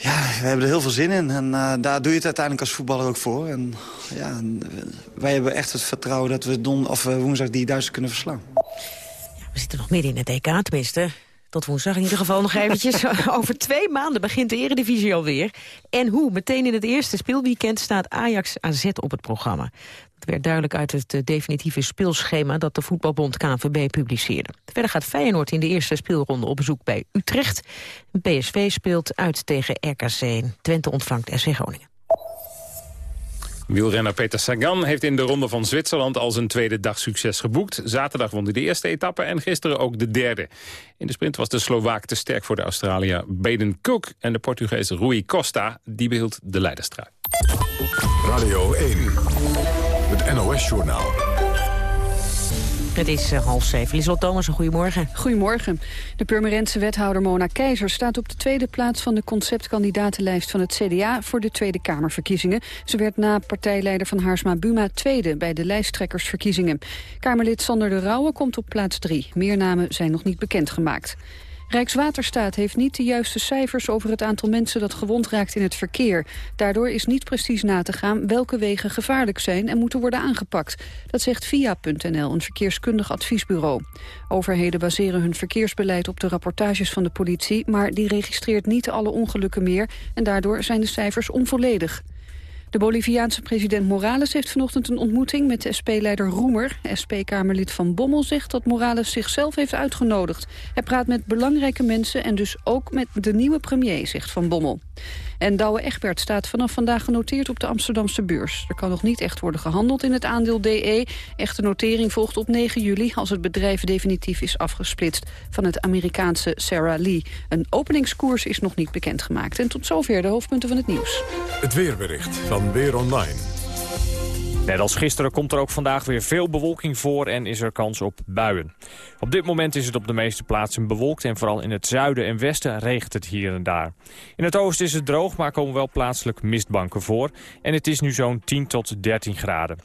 Ja, we hebben er heel veel zin in. En uh, daar doe je het uiteindelijk als voetballer ook voor. En, ja, en, uh, wij hebben echt het vertrouwen dat we don of, uh, woensdag die Duitsers kunnen verslaan. Ja, we zitten nog midden in het EK, tenminste. Tot woensdag in ieder geval nog eventjes. Over twee maanden begint de eredivisie alweer. En hoe? Meteen in het eerste speelweekend staat Ajax AZ op het programma. Werd duidelijk uit het uh, definitieve speelschema dat de voetbalbond KNVB publiceerde. Verder gaat Feyenoord in de eerste speelronde op bezoek bij Utrecht. PSV speelt uit tegen RKC. Twente ontvangt SC Groningen. Wielrenner Peter Sagan heeft in de Ronde van Zwitserland al zijn tweede dag succes geboekt. Zaterdag won hij de eerste etappe en gisteren ook de derde. In de sprint was de Slovaak te sterk voor de Australiër Baden Cook. En de Portugees Rui Costa, die behield de leiderstrui. Radio 1, het NOS-journaal. Het is uh, half zeven. Liesel Thomas, een goedemorgen. Goedemorgen. De Purmerendse wethouder Mona Keizer staat op de tweede plaats van de conceptkandidatenlijst van het CDA voor de Tweede Kamerverkiezingen. Ze werd na partijleider van Haarsma Buma tweede bij de lijsttrekkersverkiezingen. Kamerlid Sander de Rauwe komt op plaats drie. Meer namen zijn nog niet bekendgemaakt. Rijkswaterstaat heeft niet de juiste cijfers over het aantal mensen dat gewond raakt in het verkeer. Daardoor is niet precies na te gaan welke wegen gevaarlijk zijn en moeten worden aangepakt. Dat zegt VIA.nl, een verkeerskundig adviesbureau. Overheden baseren hun verkeersbeleid op de rapportages van de politie, maar die registreert niet alle ongelukken meer en daardoor zijn de cijfers onvolledig. De Boliviaanse president Morales heeft vanochtend een ontmoeting met de SP-leider Roemer. SP-kamerlid Van Bommel zegt dat Morales zichzelf heeft uitgenodigd. Hij praat met belangrijke mensen en dus ook met de nieuwe premier, zegt Van Bommel. En Douwe Egberts staat vanaf vandaag genoteerd op de Amsterdamse beurs. Er kan nog niet echt worden gehandeld in het aandeel DE. Echte notering volgt op 9 juli als het bedrijf definitief is afgesplitst van het Amerikaanse Sarah Lee. Een openingskoers is nog niet bekendgemaakt. En tot zover de hoofdpunten van het nieuws. Het weerbericht van Weer Online. Net als gisteren komt er ook vandaag weer veel bewolking voor en is er kans op buien. Op dit moment is het op de meeste plaatsen bewolkt en vooral in het zuiden en westen regent het hier en daar. In het oosten is het droog, maar komen wel plaatselijk mistbanken voor en het is nu zo'n 10 tot 13 graden.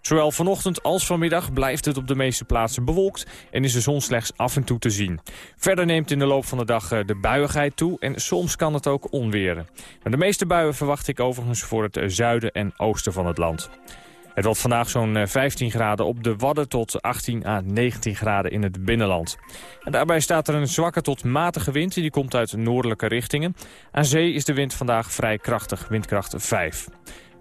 Zowel vanochtend als vanmiddag blijft het op de meeste plaatsen bewolkt en is de zon slechts af en toe te zien. Verder neemt in de loop van de dag eh, de buiigheid toe en soms kan het ook onweren. Maar de meeste buien verwacht ik overigens voor het eh, zuiden en oosten van het land. Het wordt vandaag zo'n eh, 15 graden op de Wadden tot 18 à 19 graden in het binnenland. En daarbij staat er een zwakke tot matige wind die komt uit noordelijke richtingen. Aan zee is de wind vandaag vrij krachtig, windkracht 5.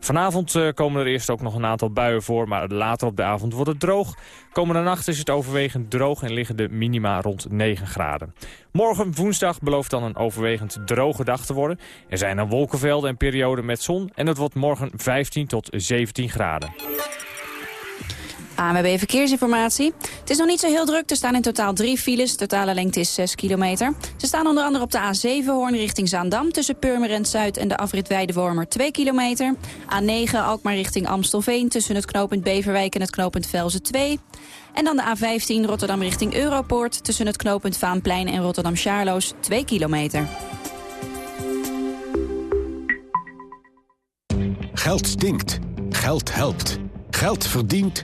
Vanavond eh, komen er eerst ook nog een aantal buien voor, maar later op de avond wordt het droog. Komende nacht is het overwegend droog en liggen de minima rond 9 graden. Morgen woensdag belooft dan een overwegend droge dag te worden. Er zijn dan wolkenvelden en perioden met zon en het wordt morgen 15 tot 17 graden. ANWB Verkeersinformatie. Het is nog niet zo heel druk. Er staan in totaal drie files. Totale lengte is 6 kilometer. Ze staan onder andere op de A7 Hoorn richting Zaandam... tussen Purmerend Zuid en de afrit Weidewormer 2 kilometer. A9 Alkmaar richting Amstelveen... tussen het knooppunt Beverwijk en het knooppunt Velzen 2. En dan de A15 Rotterdam richting Europoort... tussen het knooppunt Vaanplein en Rotterdam-Charloes 2 kilometer. Geld stinkt. Geld helpt. Geld verdient.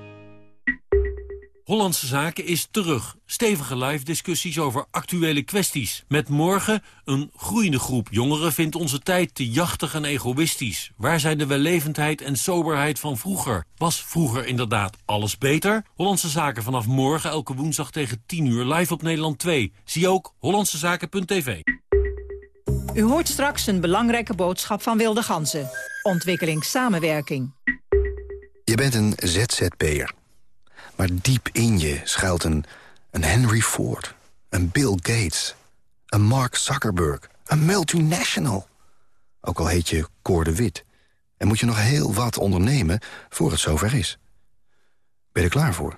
Hollandse Zaken is terug. Stevige live discussies over actuele kwesties. Met morgen een groeiende groep jongeren vindt onze tijd te jachtig en egoïstisch. Waar zijn de wellevendheid en soberheid van vroeger? Was vroeger inderdaad alles beter? Hollandse Zaken vanaf morgen elke woensdag tegen 10 uur live op Nederland 2. Zie ook hollandsezaken.tv. U hoort straks een belangrijke boodschap van Wilde Ganzen. Ontwikkelingssamenwerking. Je bent een ZZP'er. Maar diep in je schuilt een, een Henry Ford, een Bill Gates, een Mark Zuckerberg, een multinational. Ook al heet je Cor de Wit. En moet je nog heel wat ondernemen voor het zover is. Ben je er klaar voor?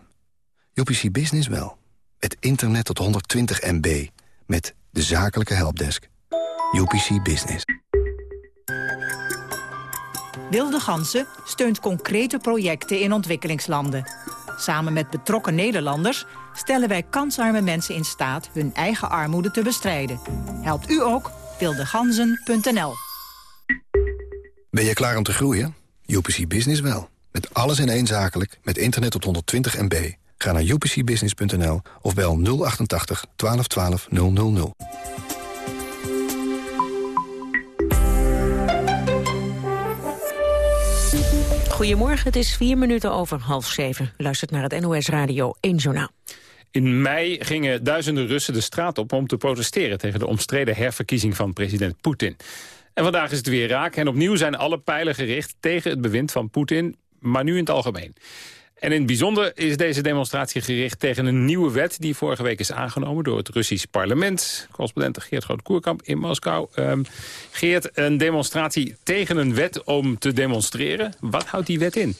UPC Business wel. Het internet tot 120 MB. Met de zakelijke helpdesk. UPC Business. Wilde Ganzen steunt concrete projecten in ontwikkelingslanden. Samen met betrokken Nederlanders stellen wij kansarme mensen in staat hun eigen armoede te bestrijden. Helpt u ook? wildeganzen.nl Ben je klaar om te groeien? UPC Business wel. Met alles in één zakelijk, met internet tot 120 MB. Ga naar upcbusiness.nl of bel 088 1212 000. Goedemorgen, het is vier minuten over half zeven. Luistert naar het NOS Radio 1 Journaal. In mei gingen duizenden Russen de straat op om te protesteren... tegen de omstreden herverkiezing van president Poetin. En vandaag is het weer raak en opnieuw zijn alle pijlen gericht... tegen het bewind van Poetin, maar nu in het algemeen. En in het bijzonder is deze demonstratie gericht tegen een nieuwe wet... die vorige week is aangenomen door het Russisch parlement. Correspondent Geert Groot-Koerkamp in Moskou. Um, Geert, een demonstratie tegen een wet om te demonstreren. Wat houdt die wet in?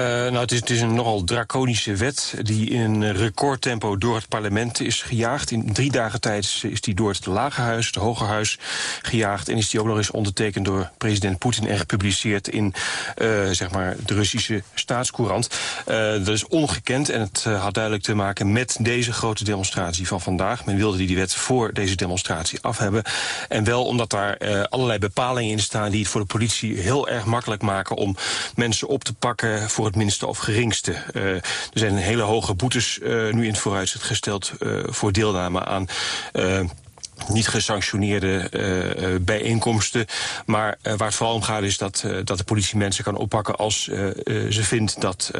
Nou, het is, een nogal draconische wet die in recordtempo door het parlement is gejaagd. In drie dagen tijd is die door het Lagerhuis, het Hogerhuis gejaagd... en is die ook nog eens ondertekend door president Poetin... en gepubliceerd in uh, zeg maar de Russische staatscourant. Uh, dat is ongekend en het had duidelijk te maken met deze grote demonstratie van vandaag. Men wilde die wet voor deze demonstratie af hebben. En wel omdat daar allerlei bepalingen in staan... die het voor de politie heel erg makkelijk maken... om mensen op te pakken voor het minste of geringste. er zijn hele hoge boetes nu in het vooruitzicht gesteld... voor deelname aan niet gesanctioneerde uh, bijeenkomsten. Maar uh, waar het vooral om gaat is dat, dat de politie mensen kan oppakken... als ze vindt dat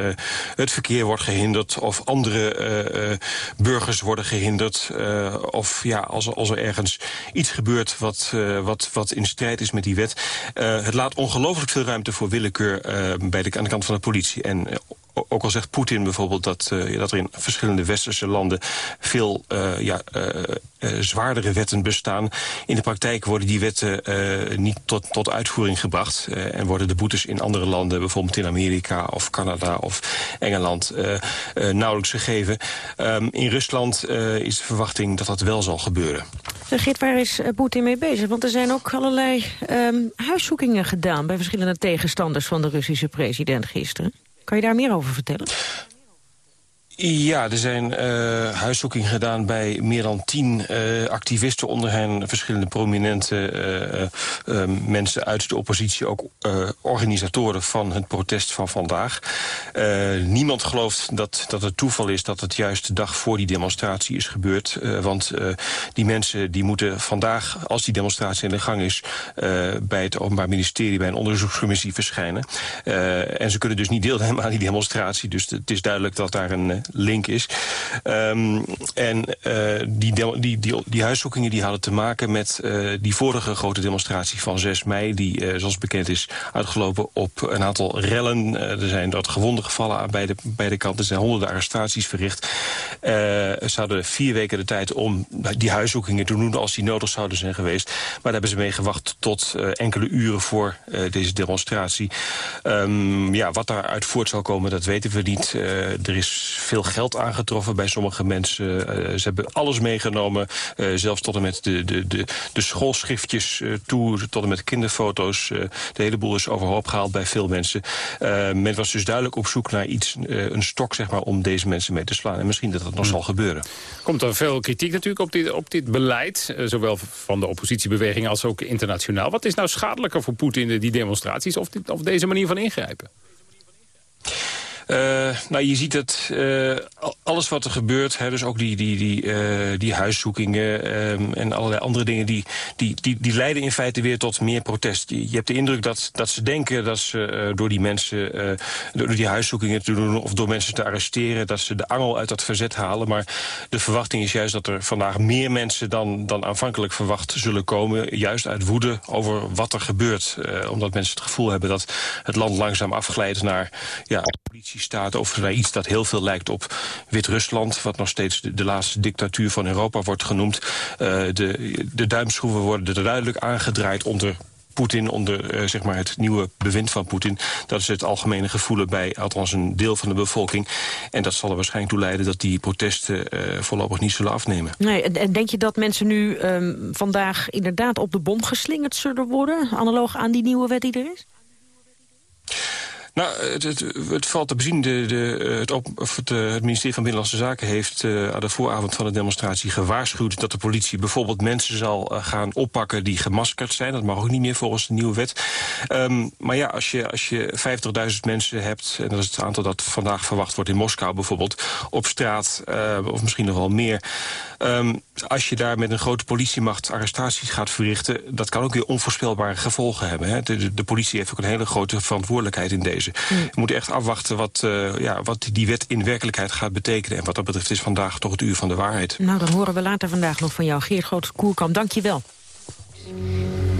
het verkeer wordt gehinderd... of andere burgers worden gehinderd. of ja, als, als er ergens iets gebeurt wat, wat, wat in strijd is met die wet. het laat ongelooflijk veel ruimte voor willekeur bij de, aan de kant van de politie. En ook al zegt Poetin bijvoorbeeld dat, uh, dat er in verschillende westerse landen veel uh, ja, uh, zwaardere wetten bestaan. In de praktijk worden die wetten niet tot, tot uitvoering gebracht. en worden de boetes in andere landen, bijvoorbeeld in Amerika of Canada of Engeland, nauwelijks gegeven. Um, in Rusland is de verwachting dat dat wel zal gebeuren. Git, waar is Poetin mee bezig? Want er zijn ook allerlei um, huiszoekingen gedaan bij verschillende tegenstanders van de Russische president gisteren. Kan je daar meer over vertellen? Ja, er zijn uh, huiszoekingen gedaan bij meer dan tien uh, activisten... onder hen verschillende prominente uh, mensen uit de oppositie... ook organisatoren van het protest van vandaag. niemand gelooft dat, dat het toeval is dat het juist de dag voor die demonstratie is gebeurd. want die mensen die moeten vandaag, als die demonstratie in de gang is... bij het Openbaar Ministerie, bij een onderzoekscommissie verschijnen. en ze kunnen dus niet deelnemen aan die demonstratie. Dus het is duidelijk dat daar een link is. Um, en uh, die, die, die, die, huiszoekingen die hadden te maken met uh, die vorige grote demonstratie van 6 mei... die, uh, zoals bekend is, uitgelopen op een aantal rellen. er zijn dat gewonden gevallen aan beide, beide kanten. Er zijn honderden arrestaties verricht. ze hadden vier weken de tijd om die huiszoekingen te doen... als die nodig zouden zijn geweest. Maar daar hebben ze mee gewacht tot enkele uren voor deze demonstratie. Um, ja, wat daaruit voort zal komen, dat weten we niet. er is veel veel geld aangetroffen bij sommige mensen. Uh, ze hebben alles meegenomen, uh, zelfs tot en met de, de, de, de schoolschriftjes uh, toe... tot en met kinderfoto's. de hele boel is overhoop gehaald bij veel mensen. men was dus duidelijk op zoek naar iets, een stok zeg maar, om deze mensen mee te slaan. En misschien dat dat nog hmm. zal gebeuren. Komt er veel kritiek natuurlijk op dit, op dit beleid... zowel van de oppositiebeweging als ook internationaal. Wat is nou schadelijker voor Poetin, die demonstraties... of, dit, of deze manier van ingrijpen? Uh, nou, je ziet het, uh, alles wat er gebeurt, hè, dus ook die, die, die, uh, die huiszoekingen um, en allerlei andere dingen, die, die, die, die leiden in feite weer tot meer protest. Je, je hebt de indruk dat, dat ze denken dat ze door die mensen, door die huiszoekingen te doen of door mensen te arresteren, dat ze de angel uit dat verzet halen. Maar de verwachting is juist dat er vandaag meer mensen dan, dan aanvankelijk verwacht zullen komen, juist uit woede over wat er gebeurt. omdat mensen het gevoel hebben dat het land langzaam afglijdt naar ja, politie staat of iets dat heel veel lijkt op Wit-Rusland... wat nog steeds de, laatste dictatuur van Europa wordt genoemd. Uh, de, de duimschroeven worden er duidelijk aangedraaid onder Poetin, onder uh, zeg maar het nieuwe bewind van Poetin. Dat is het algemene gevoel bij althans een deel van de bevolking. En dat zal er waarschijnlijk toe leiden dat die protesten uh, voorlopig niet zullen afnemen. Nee, en denk je dat mensen nu um, vandaag inderdaad op de bom geslingerd zullen worden? Analoog aan die nieuwe wet die er is? Nou, het, het, valt te bezien. De, de, het, op, eh, het, ministerie van Binnenlandse Zaken heeft uh, aan de vooravond van de demonstratie gewaarschuwd dat de politie bijvoorbeeld mensen zal gaan oppakken die gemaskerd zijn. Dat mag ook niet meer volgens de nieuwe wet. Um, maar ja, als je, als je 50.000 mensen hebt, en dat is het aantal dat vandaag verwacht wordt in Moskou bijvoorbeeld, op straat, of misschien nog wel meer. Um, als je daar met een grote politiemacht arrestaties gaat verrichten, dat kan ook weer onvoorspelbare gevolgen hebben. Hè. De, de politie heeft ook een hele grote verantwoordelijkheid in deze. Mm. We moeten echt afwachten wat, uh, ja, wat die wet in werkelijkheid gaat betekenen. En wat dat betreft is vandaag toch het uur van de waarheid. Nou, dan horen we later vandaag nog van jou. Geert Groot-Koerkamp, dank je wel.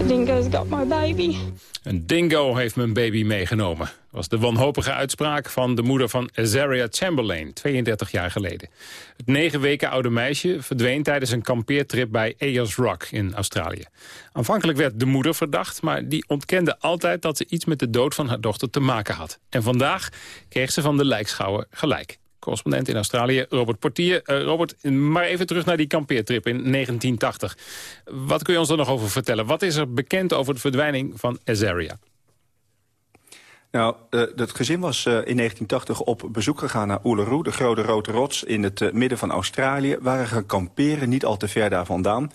Dingo's got my baby. Een dingo heeft mijn baby meegenomen. Was de wanhopige uitspraak van de moeder van Azaria Chamberlain, 32 jaar geleden. Het negen weken oude meisje verdween tijdens een kampeertrip bij Ayers Rock in Australië. Aanvankelijk werd de moeder verdacht, maar die ontkende altijd dat ze iets met de dood van haar dochter te maken had. En vandaag kreeg ze van de lijkschouwer gelijk correspondent in Australië, Robert Portier. Uh, Robert, maar even terug naar die kampeertrip in 1980. Wat kun je ons er nog over vertellen? Wat is er bekend over de verdwijning van Azaria? Nou, uh, het gezin was uh, in 1980 op bezoek gegaan naar Uluru, de grote rode rots in het midden van Australië. Waren gaan kamperen, niet al te ver daar vandaan.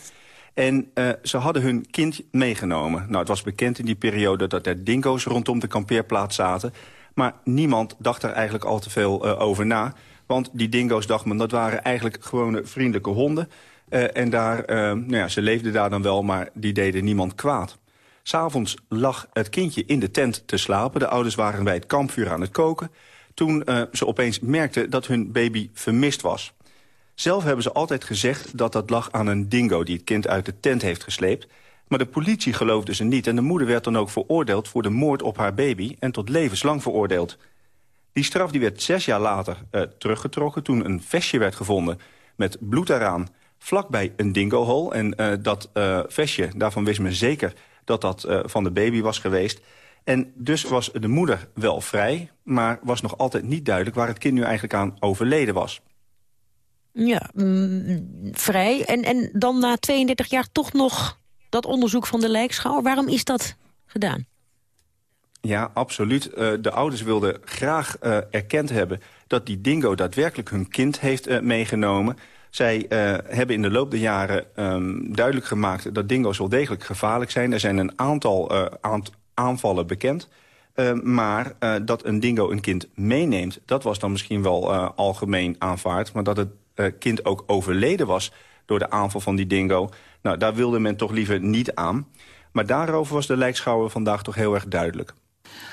En ze hadden hun kind meegenomen. Nou, het was bekend in die periode dat er dingo's rondom de kampeerplaats zaten. Maar niemand dacht er eigenlijk al te veel uh, over na. Want die dingo's, dacht men, dat waren eigenlijk gewone vriendelijke honden. Uh, en daar, uh, nou ja, ze leefden daar dan wel, maar die deden niemand kwaad. S'avonds lag het kindje in de tent te slapen. De ouders waren bij het kampvuur aan het koken. Toen ze opeens merkten dat hun baby vermist was. Zelf hebben ze altijd gezegd dat dat lag aan een dingo... die het kind uit de tent heeft gesleept. Maar de politie geloofde ze niet en de moeder werd dan ook veroordeeld... voor de moord op haar baby en tot levenslang veroordeeld. Die straf die werd zes jaar later uh, teruggetrokken... toen een vestje werd gevonden met bloed eraan vlakbij een dingo-hol. En uh, dat uh, vestje, daarvan wist men zeker dat dat van de baby was geweest. En dus was de moeder wel vrij... maar was nog altijd niet duidelijk waar het kind nu eigenlijk aan overleden was. Ja, mm, vrij. En, en dan na 32 jaar toch nog dat onderzoek van de lijkschouwer. Waarom is dat gedaan? Ja, absoluut. Uh, de ouders wilden graag uh, erkend hebben dat die dingo daadwerkelijk hun kind heeft uh, meegenomen. Zij hebben in de loop der jaren um, duidelijk gemaakt dat dingo's wel degelijk gevaarlijk zijn. Er zijn een aantal aanvallen bekend. maar dat een dingo een kind meeneemt, dat was dan misschien wel algemeen aanvaard. Maar dat het kind ook overleden was door de aanval van die dingo... Nou, daar wilde men toch liever niet aan. Maar daarover was de lijkschouwer vandaag toch heel erg duidelijk.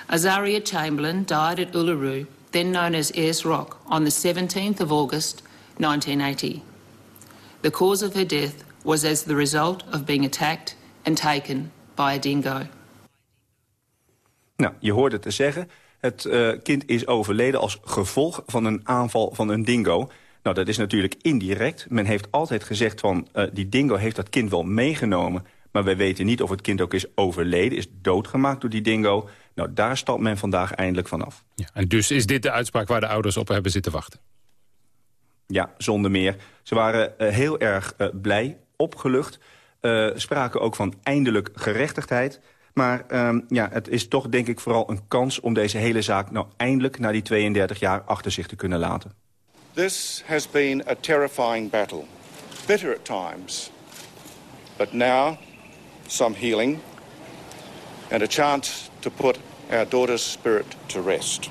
Azaria Chamberlain died at Uluru, then known as Ayers Rock, on the 17th of August 1980. The cause of her death was as the result of being attacked and taken by a dingo. Nou, je hoorde het te zeggen. Het uh, kind is overleden als gevolg van een aanval van een dingo. Nou, dat is natuurlijk indirect. Men heeft altijd gezegd van uh, die dingo heeft dat kind wel meegenomen... maar wij weten niet of het kind ook is overleden, is doodgemaakt door die dingo. Nou, daar stapt men vandaag eindelijk vanaf. Ja, en dus is dit de uitspraak waar de ouders op hebben zitten wachten? Ja, zonder meer. Ze waren uh, heel erg uh, blij, opgelucht. spraken ook van eindelijk gerechtigheid... Maar um, ja, het is toch denk ik vooral een kans om deze hele zaak... nou eindelijk na die 32 jaar achter zich te kunnen laten. This has been a terrifying battle, bitter at times, but now some healing and a chance to put our daughter's spirit to rest.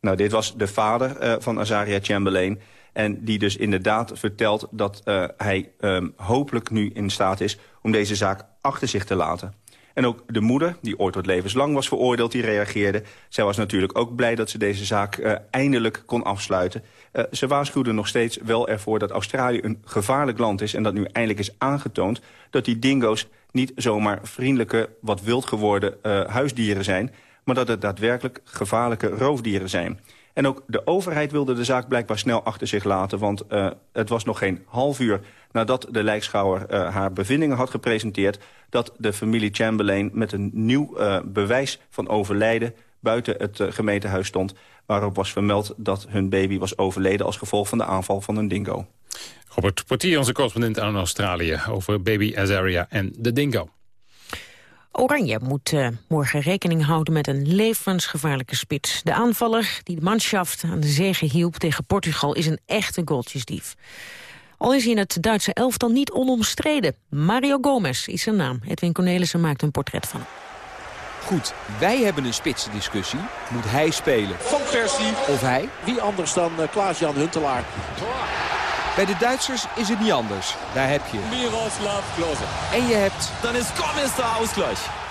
Nou, dit was de vader uh, van Azaria Chamberlain. En die dus inderdaad vertelt dat uh, hij um, hopelijk nu in staat is om deze zaak achter zich te laten. En ook de moeder, die ooit tot levenslang was veroordeeld, die reageerde. Zij was natuurlijk ook blij dat ze deze zaak uh, eindelijk kon afsluiten. Uh, ze waarschuwde nog steeds wel ervoor dat Australië een gevaarlijk land is... en dat nu eindelijk is aangetoond dat die dingo's niet zomaar vriendelijke, wat wild geworden uh, huisdieren zijn... maar dat het daadwerkelijk gevaarlijke roofdieren zijn. En ook de overheid wilde de zaak blijkbaar snel achter zich laten... want uh, het was nog geen half uur nadat de lijkschouwer uh, haar bevindingen had gepresenteerd... dat de familie Chamberlain met een nieuw uh, bewijs van overlijden... buiten het gemeentehuis stond, waarop was vermeld dat hun baby was overleden... als gevolg van de aanval van een dingo. Robert Portier, onze correspondent aan Australië... over baby Azaria en de dingo. Oranje moet uh, morgen rekening houden met een levensgevaarlijke spits. De aanvaller die de manschaft aan de zege hielp tegen Portugal is een echte goaltjesdief. Al is hij in het Duitse elftal niet onomstreden. Mario Gomez is zijn naam. Edwin Cornelissen maakt een portret van hem. Goed, wij hebben een spitsendiscussie. Moet hij spelen? Van Persie. Of hij? Wie anders dan uh, Klaas-Jan Huntelaar? Bij de Duitsers is het niet anders. Daar heb je. Miroslav Klose. En je hebt... Dan is Gomez de Ausgleich.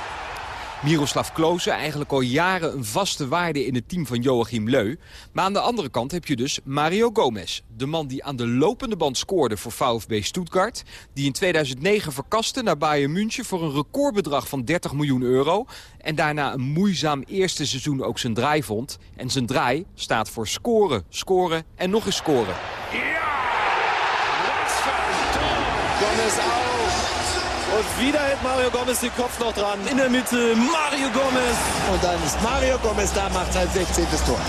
Miroslav Klose eigenlijk al jaren een vaste waarde in het team van Joachim Leu. Maar aan de andere kant heb je dus Mario Gomez. De man die aan de lopende band scoorde voor VfB Stuttgart. Die in 2009 verkaste naar Bayern München voor een recordbedrag van 30 miljoen euro. En daarna een moeizaam eerste seizoen ook zijn draai vond. En zijn draai staat voor scoren, scoren en nog eens scoren. Gomez auch. Und wieder hält Mario Gomez den Kopf noch dran. In der Mitte Mario Gomez. Und dann ist Mario Gomez da, macht sein 16. Tor.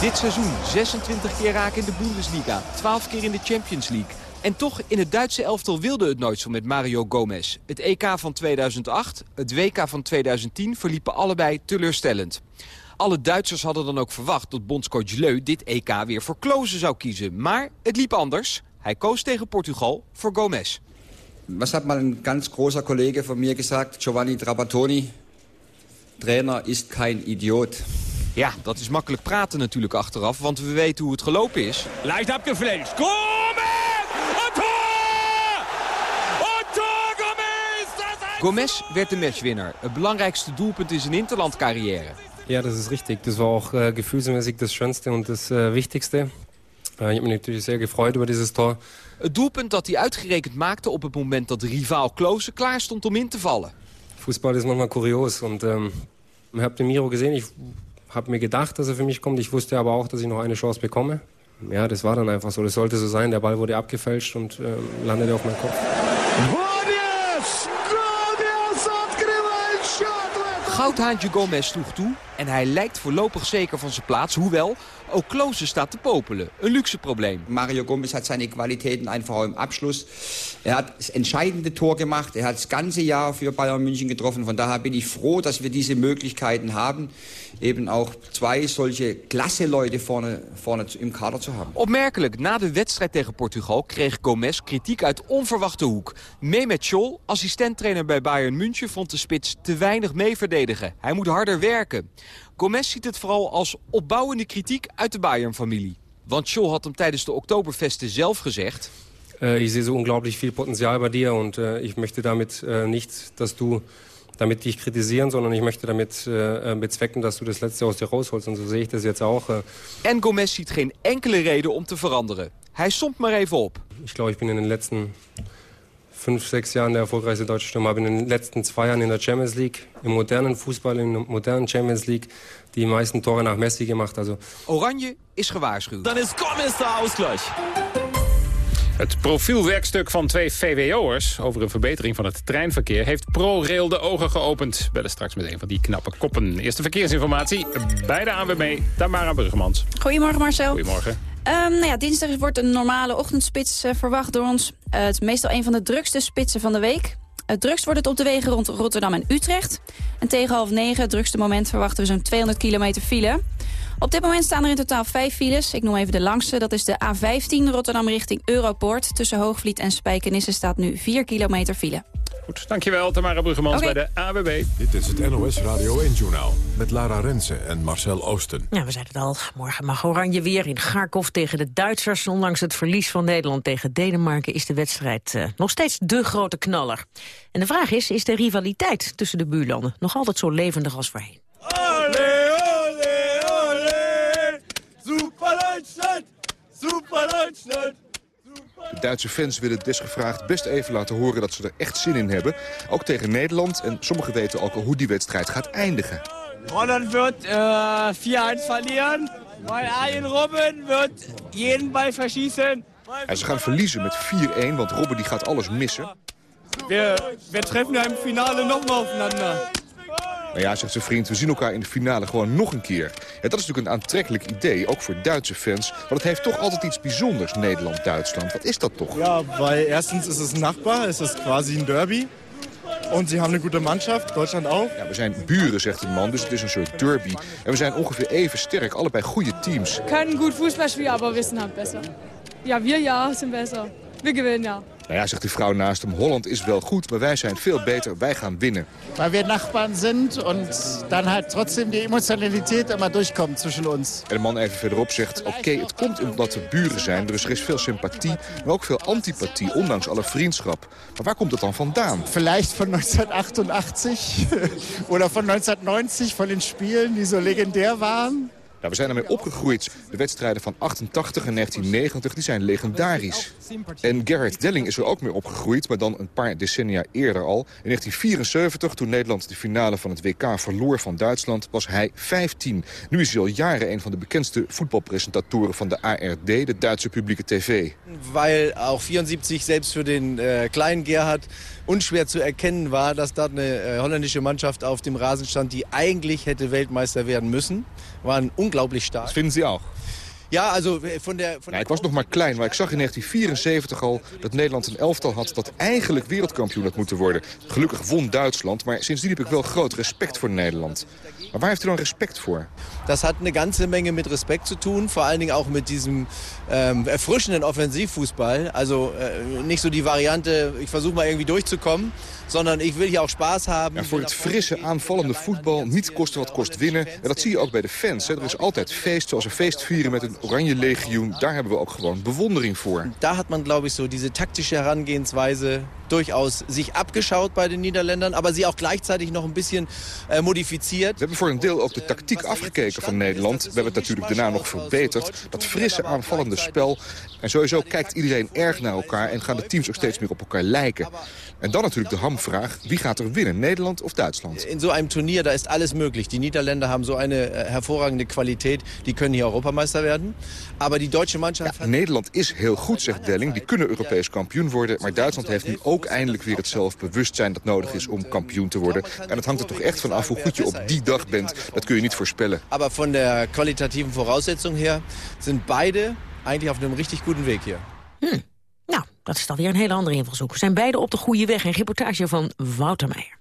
Dit seizoen 26 keer raken in de Bundesliga, 12 keer in de Champions League. En toch, in het Duitse elftal wilde het nooit zo met Mario Gomez. Het EK van 2008, het WK van 2010 verliepen allebei teleurstellend. Alle Duitsers hadden dan ook verwacht dat bondscoach Leu dit EK weer voor Klose zou kiezen. Maar het liep anders. Hij koos tegen Portugal voor Gomez. Was hat mal ein ganz großer Kollege von mir gesagt, Giovanni Trapattoni, Trainer ist kein Idiot. Ja, dat is makkelijk praten natuurlijk achteraf, want we weten hoe het gelopen is. Leicht abgefälscht. Gomez! Und Tor! Und Tor, Gomez! Gomez werd de matchwinner. Het belangrijkste doelpunt in zijn interlandcarrière. Ja, das ist richtig. Das war auch äh, gefühlsmäßig das Schönste und das äh, Wichtigste. Äh, ich habe mich natürlich sehr gefreut über dieses Tor. Het doelpunt dat hij uitgerekend maakte op het moment dat de rivaal Klose klaar stond om in te vallen. Fußball ist manchmal kurios und ähm, ich habe den Miro gesehen. Ich habe mir gedacht, dass er für mich kommt. Ich wusste aber auch, dass ich noch eine Chance bekomme. Ja, das war dann einfach so. Das sollte so sein. Der Ball wurde abgefälscht und äh, landete auf meinem Kopf. Goudhaantje Gomez sloeg toe en hij lijkt voorlopig zeker van zijn plaats. Hoewel, ook Klose staat te popelen. Een luxe probleem. Mario Gomez hat seine Qualitäten einfach im Abschluss. Er hat das entscheidende Tor gemacht. Er hat das ganze Jahr für Bayern München getroffen. Von daher bin ich froh, dass wir diese Möglichkeiten haben, eben auch zwei solche klasse Leute vorne, vorne im Kader zu haben. Opmerkelijk, na de wedstrijd tegen Portugal kreeg Gomez kritiek uit onverwachte hoek. Mehmet Scholl, assistenttrainer bij Bayern München, vond de spits te weinig mee verdedigen. Hij moet harder werken. Gomez ziet het vooral als opbouwende kritiek uit de Bayern-familie. Want Scholl had hem tijdens de Oktoberfesten zelf gezegd... Äh, ich sehe so unglaublich viel Potenzial bei dir und äh, ich möchte damit äh, nicht, dass du damit dich kritisieren, sondern ich möchte damit äh, bezwecken, dass du das Letzte aus dir rausholst. Und so sehe ich das jetzt. Äh. En Gomez ziet geen enkele reden om te veranderen. Hij somt maar even op. Ich glaube, ich bin in den letzten fünf, sechs Jahren der erfolgreichste deutsche Stürmer. Habe in den letzten zwei Jahren in der Champions League, im modernen Fußball, in der modernen Champions League, die meisten Tore nach Messi gemacht. Also Oranje is gewaarschuwd. Dann ist Gomez der Ausgleich. Het profielwerkstuk van twee VWO'ers over een verbetering van het treinverkeer... heeft ProRail de ogen geopend. Bellen straks met een van die knappe koppen. Eerste verkeersinformatie bij de ANWB, Tamara Bruggemans. Goedemorgen Marcel. Goedemorgen. Um, nou ja, dinsdag wordt een normale ochtendspits uh, verwacht door ons. Uh, het is meestal een van de drukste spitsen van de week. Het drukst wordt het op de wegen rond Rotterdam en Utrecht. En tegen half negen, het drukste moment, verwachten we zo'n 200 kilometer file. Op dit moment staan er in totaal vijf files. Ik noem even de langste. Dat is de A15 Rotterdam richting Europoort. Tussen Hoogvliet en Spijkenisse staat nu 4 kilometer file. Goed, dankjewel Tamara Bruggemans okay. bij de AWB. Dit is het NOS Radio 1-journaal met Lara Rensen en Marcel Oosten. Ja, we zeiden het al. Morgen mag Oranje weer in Kharkov tegen de Duitsers. Ondanks het verlies van Nederland tegen Denemarken... is de wedstrijd uh, nog steeds de grote knaller. En de vraag is, is de rivaliteit tussen de buurlanden... nog altijd zo levendig als voorheen? Olé, olé, olé! Super Duitsland! Super Duitsland! De Duitse fans willen desgevraagd best even laten horen dat ze er echt zin in hebben. Ook tegen Nederland. En sommigen weten ook al hoe die wedstrijd gaat eindigen. Holland wird uh, 4-1 verlieren. Weil Arjen Robben wird jeden Ball verschießen. En ze gaan verliezen met 4-1, want Robben die gaat alles missen. We, we treffen ja im Finale nochmal aufeinander. Nou ja, zegt zijn vriend, we zien elkaar in de finale gewoon nog een keer. Ja, dat is natuurlijk een aantrekkelijk idee, ook voor Duitse fans. Want het heeft toch altijd iets bijzonders, Nederland-Duitsland. Wat is dat toch? Ja, weil erstens is het Nachbar, es ist quasi een derby. En ze hebben een goede Mannschaft, Duitsland ook. Ja, we zijn buren, zegt de man, dus het is een soort derby. En we zijn ongeveer even sterk, allebei goede teams. We kunnen goed Fußball spielen, aber we zijn halt besser. Ja, wir ja, zijn besser. We gewinnen ja. Nou ja, zegt die vrouw naast hem, Holland is wel goed, maar wij zijn veel beter, wij gaan winnen. Weil wir Nachbarn sind und dann halt trotzdem die Emotionalität immer durchkommt zwischen uns. En de man even verderop zegt, oké, het komt omdat we buren zijn. Dus er is veel sympathie, maar ook veel antipathie, ondanks alle vriendschap. Maar waar komt het dan vandaan? Vielleicht von 1988 oder von 1990 von den Spielen, die so legendär waren. Nou, we zijn ermee opgegroeid. De wedstrijden van 88 en 1990 die zijn legendarisch. En Gerrit Delling is er ook mee opgegroeid, maar dan een paar decennia eerder al. In 1974, toen Nederland de finale van het WK verloor van Duitsland, was hij 15. Nu is hij al jaren een van de bekendste voetbalpresentatoren van de ARD, de Duitse publieke tv. Weil auch 74 selbst für den äh, kleinen Gerhard unschwer zu erkennen war, dass dort eine äh, holländische Mannschaft auf dem Rasen stand, die eigentlich hätte Weltmeister werden müssen. Waren unglaublich stark. Dat vinden ze ook. Ja, also äh, von der... Von Ja, ik was nog maar klein, maar ik zag in 1974 al dat Nederland een elftal had dat eigenlijk wereldkampioen had moeten worden. Gelukkig won Duitsland, maar sindsdien heb ik wel groot respect voor Nederland. Maar waar heeft u dan respect voor? Das hat eine ganze Menge mit Respekt zu tun, vor allen Dingen auch mit diesem ähm, erfrischenden Offensivfußball. Also äh, nicht so die Variante, ich versuche mal irgendwie durchzukommen, sondern ich will hier auch Spaß haben. En voor het frisse, aanvallende voetbal, niet kosten wat kost winnen. En dat zie je ook bij de fans. Hè. Er is altijd feest, zoals een feest vieren met een oranje legioen. Daar hebben we ook gewoon bewondering voor. Da hat man, glaube ich, so diese taktische Herangehensweise durchaus sich abgeschaut bei den Niederländern, aber sie auch gleichzeitig ein bisschen äh, modifiziert. We hebben voor een deel ook de tactiek afgekeken van Nederland. We hebben het natuurlijk daarna nog verbeterd. Dat frisse, aanvallende spel. En sowieso kijkt iedereen erg naar elkaar en gaan de teams ook steeds meer op elkaar lijken. En dan natuurlijk de hamvraag, wie gaat er winnen, Nederland of Duitsland? In einem Turnier, da ist alles möglich. Die Niederländer haben so eine äh, hervorragende Qualität, die können hier Europameister werden. Aber die deutsche Mannschaft... Ja, Nederland is heel goed, zegt Delling. Die kunnen Europees kampioen worden. Maar Duitsland heeft nu ook eindelijk weer het zelfbewustzijn dat nodig is om kampioen te worden. En het hangt er toch echt van af hoe goed je op die dag bent. Dat kun je niet voorspellen. Aber von der qualitativen Voraussetzung her sind beide eigentlich auf einem richtig guten Weg hier. Nou, dat is dan weer een hele andere invalshoek. We zijn beide op de goede weg. Een reportage van Wouter Meijer.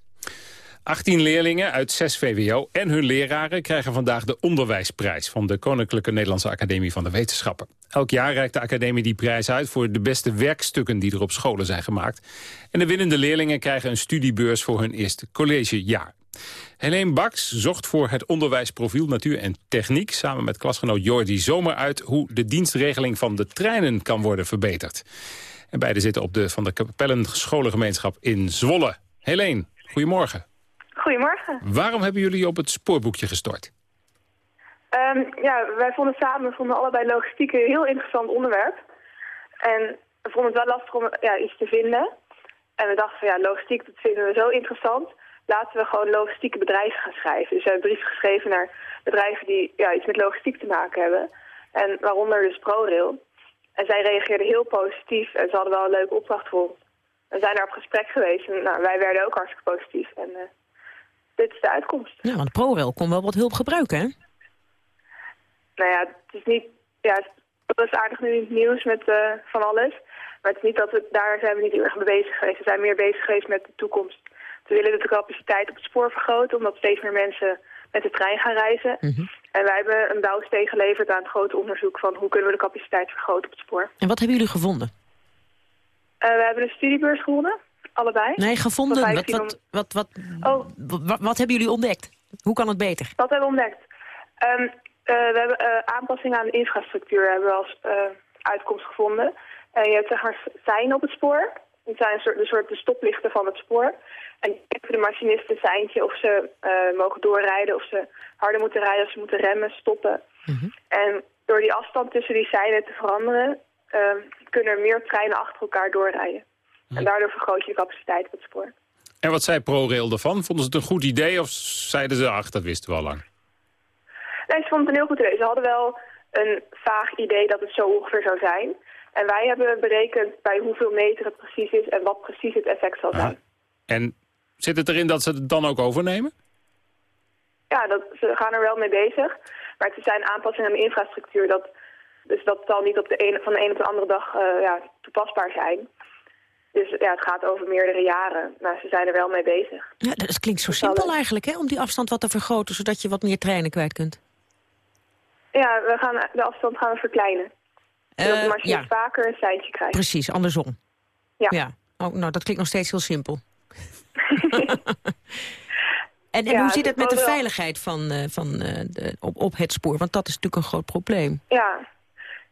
18 leerlingen uit 6 VWO en hun leraren krijgen vandaag de onderwijsprijs... van de Koninklijke Nederlandse Academie van de Wetenschappen. Elk jaar reikt de academie die prijs uit voor de beste werkstukken die er op scholen zijn gemaakt. En de winnende leerlingen krijgen een studiebeurs voor hun eerste collegejaar. Helene Baks zocht voor het onderwijsprofiel Natuur en Techniek... samen met klasgenoot Jordi Zomer uit hoe de dienstregeling van de treinen kan worden verbeterd. En beide zitten op de Van de Kapellen scholengemeenschap in Zwolle. Helene, goedemorgen. Goedemorgen. Waarom hebben jullie op het spoorboekje gestort? Ehm, ja, wij vonden samen vonden allebei logistiek een heel interessant onderwerp. En we vonden het wel lastig om ja, iets te vinden. En we dachten van ja, logistiek, dat vinden we zo interessant. Laten we gewoon logistieke bedrijven gaan schrijven. Dus we hebben brieven geschreven naar bedrijven die ja, iets met logistiek te maken hebben. En waaronder dus ProRail. En zij reageerden heel positief en ze hadden wel een leuke opdracht voor ons. We zijn daar op gesprek geweest en nou, wij werden ook hartstikke positief. En eh, dit is de uitkomst. Ja, want ProRail kon wel wat hulp gebruiken, hè? Nou ja, het is niet... Ja, het is aardig nu in het nieuws met eh, van alles. Maar het is niet dat we... Daar zijn we niet heel erg mee bezig geweest. We zijn meer bezig geweest met de toekomst. We willen de capaciteit op het spoor vergroten... omdat steeds meer mensen met de trein gaan reizen. En wij hebben een bouwsteen geleverd aan het grote onderzoek... van hoe kunnen we de capaciteit vergroten op het spoor. En wat hebben jullie gevonden? Eh, we hebben een studiebeurs gewonnen, allebei. Nee, gevonden. Wat, 1500 wat, wat, wat, Oh. wat, wat hebben jullie ontdekt? Hoe kan het beter? Wat hebben we ontdekt? Ehm, eh, we hebben eh, aanpassingen aan de infrastructuur hebben we als uitkomst gevonden. Je hebt zeg maar seinen op het spoor. Dat zijn een soort, de soort de stoplichten van het spoor. En die geven de machinisten een seintje of ze eh, mogen doorrijden, of ze harder moeten rijden, of ze moeten remmen, stoppen. En door die afstand tussen die seinen te veranderen, eh, kunnen er meer treinen achter elkaar doorrijden. En daardoor vergroot je de capaciteit op het spoor. En wat zei ProRail ervan? Vonden ze het een goed idee of zeiden ze, ach, dat wisten we al lang? Nee, ze vonden het een heel goed idee. Ze hadden wel een vaag idee dat het zo ongeveer zou zijn. En wij hebben berekend bij hoeveel meter het precies is en wat precies het effect zal zijn. En zit het erin dat ze het dan ook overnemen? Ja, dat, ze gaan er wel mee bezig. Maar het zijn aanpassingen aan de infrastructuur. Dat, dus dat zal niet op de ene, van de een op de andere dag eh, ja, toepasbaar zijn. Dus ja, het gaat over meerdere jaren. Maar ze zijn er wel mee bezig. Ja, dat klinkt zo simpel eigenlijk, hè? Om die afstand wat te vergroten, zodat je wat meer treinen kwijt kunt. Ja, we gaan, de afstand gaan we verkleinen. Eh, machinist ja. vaker een seintje krijgt. Precies, andersom. Ja. Oh, nou, dat klinkt nog steeds heel simpel. en, en Ja, hoe zit het met de veiligheid van, eh, van, eh, de, op, op het spoor? Want dat is natuurlijk een groot probleem. Ja,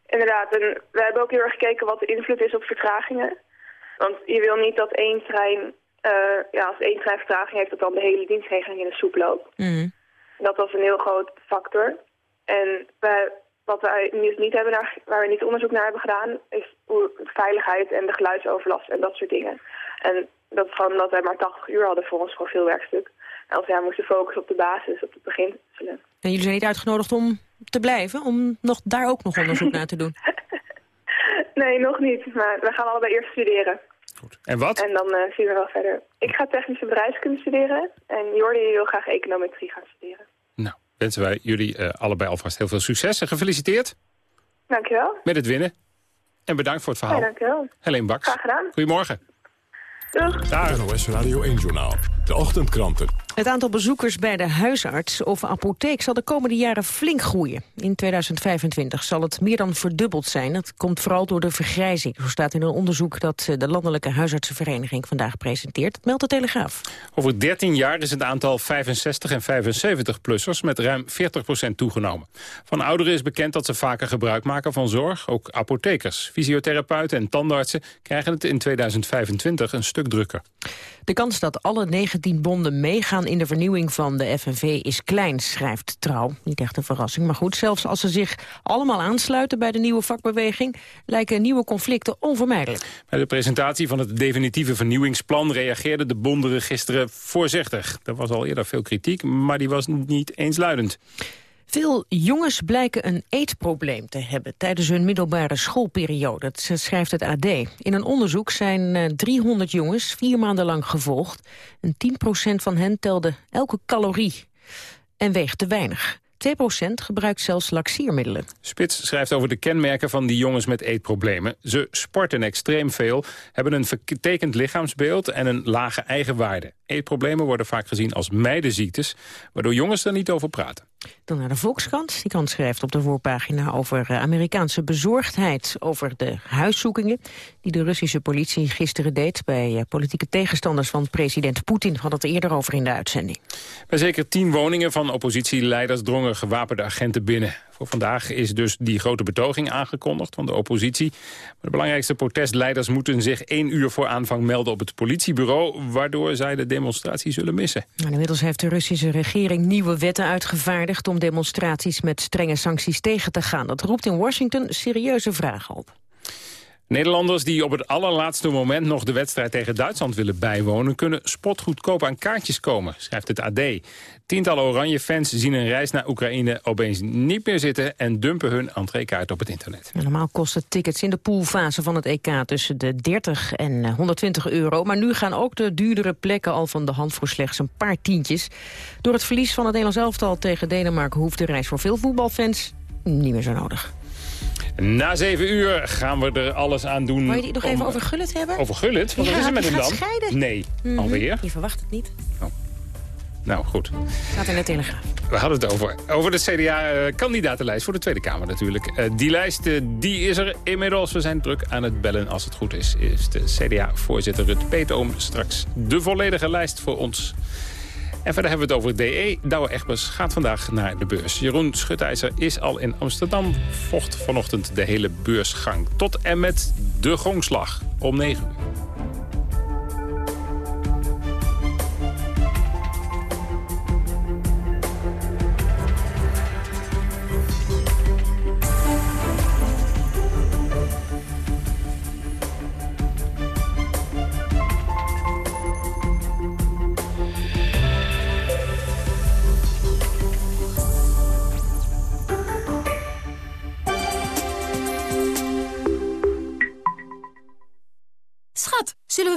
inderdaad. En we hebben ook heel erg gekeken wat de invloed is op vertragingen. Want je wil niet dat één trein, ja, als één trein vertraging heeft, dat dan de hele dienstregeling in de soep loopt. Dat was een heel groot factor. En wij, wat wij niet hebben naar, waar we niet onderzoek naar hebben gedaan, is veiligheid en de geluidsoverlast en dat soort dingen. En dat is gewoon omdat wij maar 80 uur hadden voor ons profielwerkstuk. En als we ja, moesten focussen op de basis, op het beginselen. En jullie zijn niet uitgenodigd om te blijven? Om nog, daar ook nog onderzoek naar te doen? Nee, nog niet. Maar we gaan allebei eerst studeren. En wat? En dan eh, zien we wel verder. Ik ga technische bedrijfskunde studeren. En Jordi wil graag econometrie gaan studeren. Wensen wij jullie eh, allebei alvast heel veel succes. En gefeliciteerd Dankjewel. met het winnen. En bedankt voor het Ja, verhaal. dankjewel. Helene Baks. Graag gedaan. Goedemorgen. Doeg. Daar. NOS Radio 1-journaal. De ochtendkranten. Het aantal bezoekers bij de huisarts of apotheek zal de komende jaren flink groeien. In 2025 zal het meer dan verdubbeld zijn. Dat komt vooral door de vergrijzing. Zo staat in een onderzoek dat eh, de Landelijke Huisartsenvereniging vandaag presenteert. Dat meldt de Telegraaf. Over 13 jaar is het aantal 65 en 75-plussers met ruim 40% toegenomen. Van ouderen is bekend dat ze vaker gebruik maken van zorg. Ook apothekers, fysiotherapeuten en tandartsen krijgen het in 2025 een stuk drukker. De kans dat alle 19 bonden meegaan in de vernieuwing van de FNV is klein, schrijft Trouw. Niet echt een verrassing, maar goed, zelfs als ze zich allemaal aansluiten bij de nieuwe vakbeweging, lijken nieuwe conflicten onvermijdelijk. Bij de presentatie van het definitieve vernieuwingsplan reageerden de bonden gisteren voorzichtig. Er was al eerder veel kritiek, maar die was niet eensluidend. Veel jongens blijken een eetprobleem te hebben tijdens hun middelbare schoolperiode. Dat schrijft het AD. In een onderzoek zijn eh, 300 jongens vier maanden lang gevolgd. En 10% van hen telde elke calorie en weegt te weinig. 2% gebruikt zelfs laxiermiddelen. Spits schrijft over de kenmerken van die jongens met eetproblemen. Ze sporten extreem veel, hebben een vertekend lichaamsbeeld en een lage eigenwaarde. Eetproblemen worden vaak gezien als meidenziektes, waardoor jongens er niet over praten. Dan naar de Volkskrant. Die krant schrijft op de voorpagina over eh, Amerikaanse bezorgdheid... over de huiszoekingen die de Russische politie gisteren deed... bij eh, politieke tegenstanders van president Poetin. Hadden het eerder over in de uitzending. Bij zeker tien woningen van oppositieleiders drongen gewapende agenten binnen. Voor vandaag is dus die grote betoging aangekondigd van de oppositie. Maar de belangrijkste protestleiders moeten zich één uur voor aanvang melden op het politiebureau... waardoor zij de demonstratie zullen missen. Nou, inmiddels heeft de Russische regering nieuwe wetten uitgevaardigd... om demonstraties met strenge sancties tegen te gaan. Dat roept in Washington serieuze vragen op. Nederlanders die op het allerlaatste moment nog de wedstrijd tegen Duitsland willen bijwonen... kunnen spotgoedkoop aan kaartjes komen, schrijft het AD. Tientallen oranje fans zien een reis naar Oekraïne opeens niet meer zitten... en dumpen hun entreekaart op het internet. Normaal kosten tickets in de poolfase van het EK tussen de 30 en eh, 120 euro. Maar nu gaan ook de duurdere plekken al van de hand voor slechts een paar tientjes. Door het verlies van het Nederlands elftal tegen Denemarken... hoeft de reis voor veel voetbalfans niet meer zo nodig. Na zeven uur gaan we er alles aan doen. Wil je die nog om- even over Gullit hebben? Over Gullit? Wat Ja, is er met hem dan? scheiden. Nee, Mhm. alweer? Je verwacht het niet. Nou, goed. Staat in de Telegraaf. We hadden het over. Over de CDA-kandidatenlijst voor de Tweede Kamer natuurlijk. Eh, die lijst eh, die is er inmiddels. We zijn druk aan het bellen. Als het goed is, is de CDA-voorzitter Rut Peetoom straks de volledige lijst voor ons. En verder hebben we het over DE. Douwe Egbers gaat vandaag naar de beurs. Jeroen Schutijzer is al in Amsterdam. Vocht vanochtend de hele beursgang. Tot en met de gongslag om 9 uur.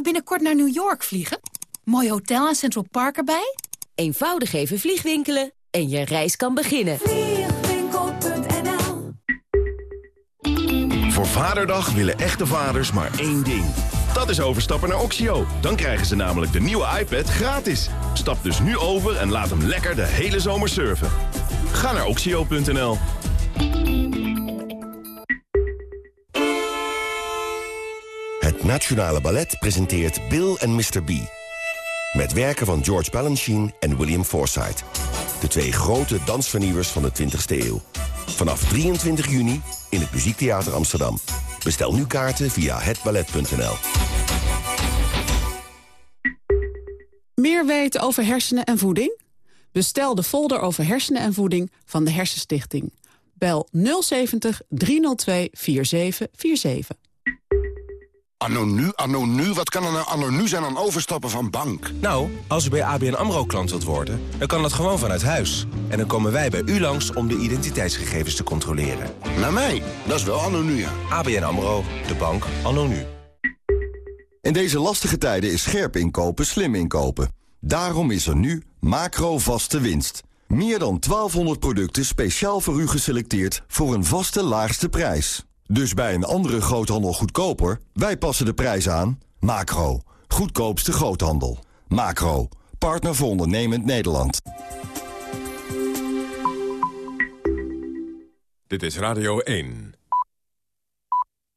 We binnenkort naar New York vliegen? Mooi hotel en Central Park erbij? Eenvoudig even vliegwinkelen en je reis kan beginnen. Voor Vaderdag willen echte vaders maar één ding. Dat is overstappen naar Oxio. Dan krijgen ze namelijk de nieuwe iPad gratis. Stap dus nu over en laat hem lekker de hele zomer surfen. Ga naar oxio.nl. Nationale Ballet presenteert Bill en Mr. B. Met werken van George Balanchine en William Forsythe. De twee grote dansvernieuwers van de 20e eeuw. Vanaf 23 juni in het Muziektheater Amsterdam. Bestel nu kaarten via hetballet.nl. Meer weten over hersenen en voeding? Bestel de folder over hersenen en voeding van de Hersenstichting. Bel 070 302 4747. Anno nu, anno nu, wat kan er nou anno nu zijn aan overstappen van bank? Nou, als u bij ABN AMRO klant wilt worden, dan kan dat gewoon vanuit huis. En dan komen wij bij u langs om de identiteitsgegevens te controleren. Naar mij? Dat is wel anno nu, ja. ABN AMRO, de bank anno nu. In deze lastige tijden is scherp inkopen slim inkopen. Daarom is er nu macro vaste winst. Meer dan 1200 producten speciaal voor u geselecteerd voor een vaste laagste prijs. Dus bij een andere groothandel goedkoper, wij passen de prijs aan. Macro, goedkoopste groothandel. Macro, partner voor ondernemend Nederland. Dit is Radio 1.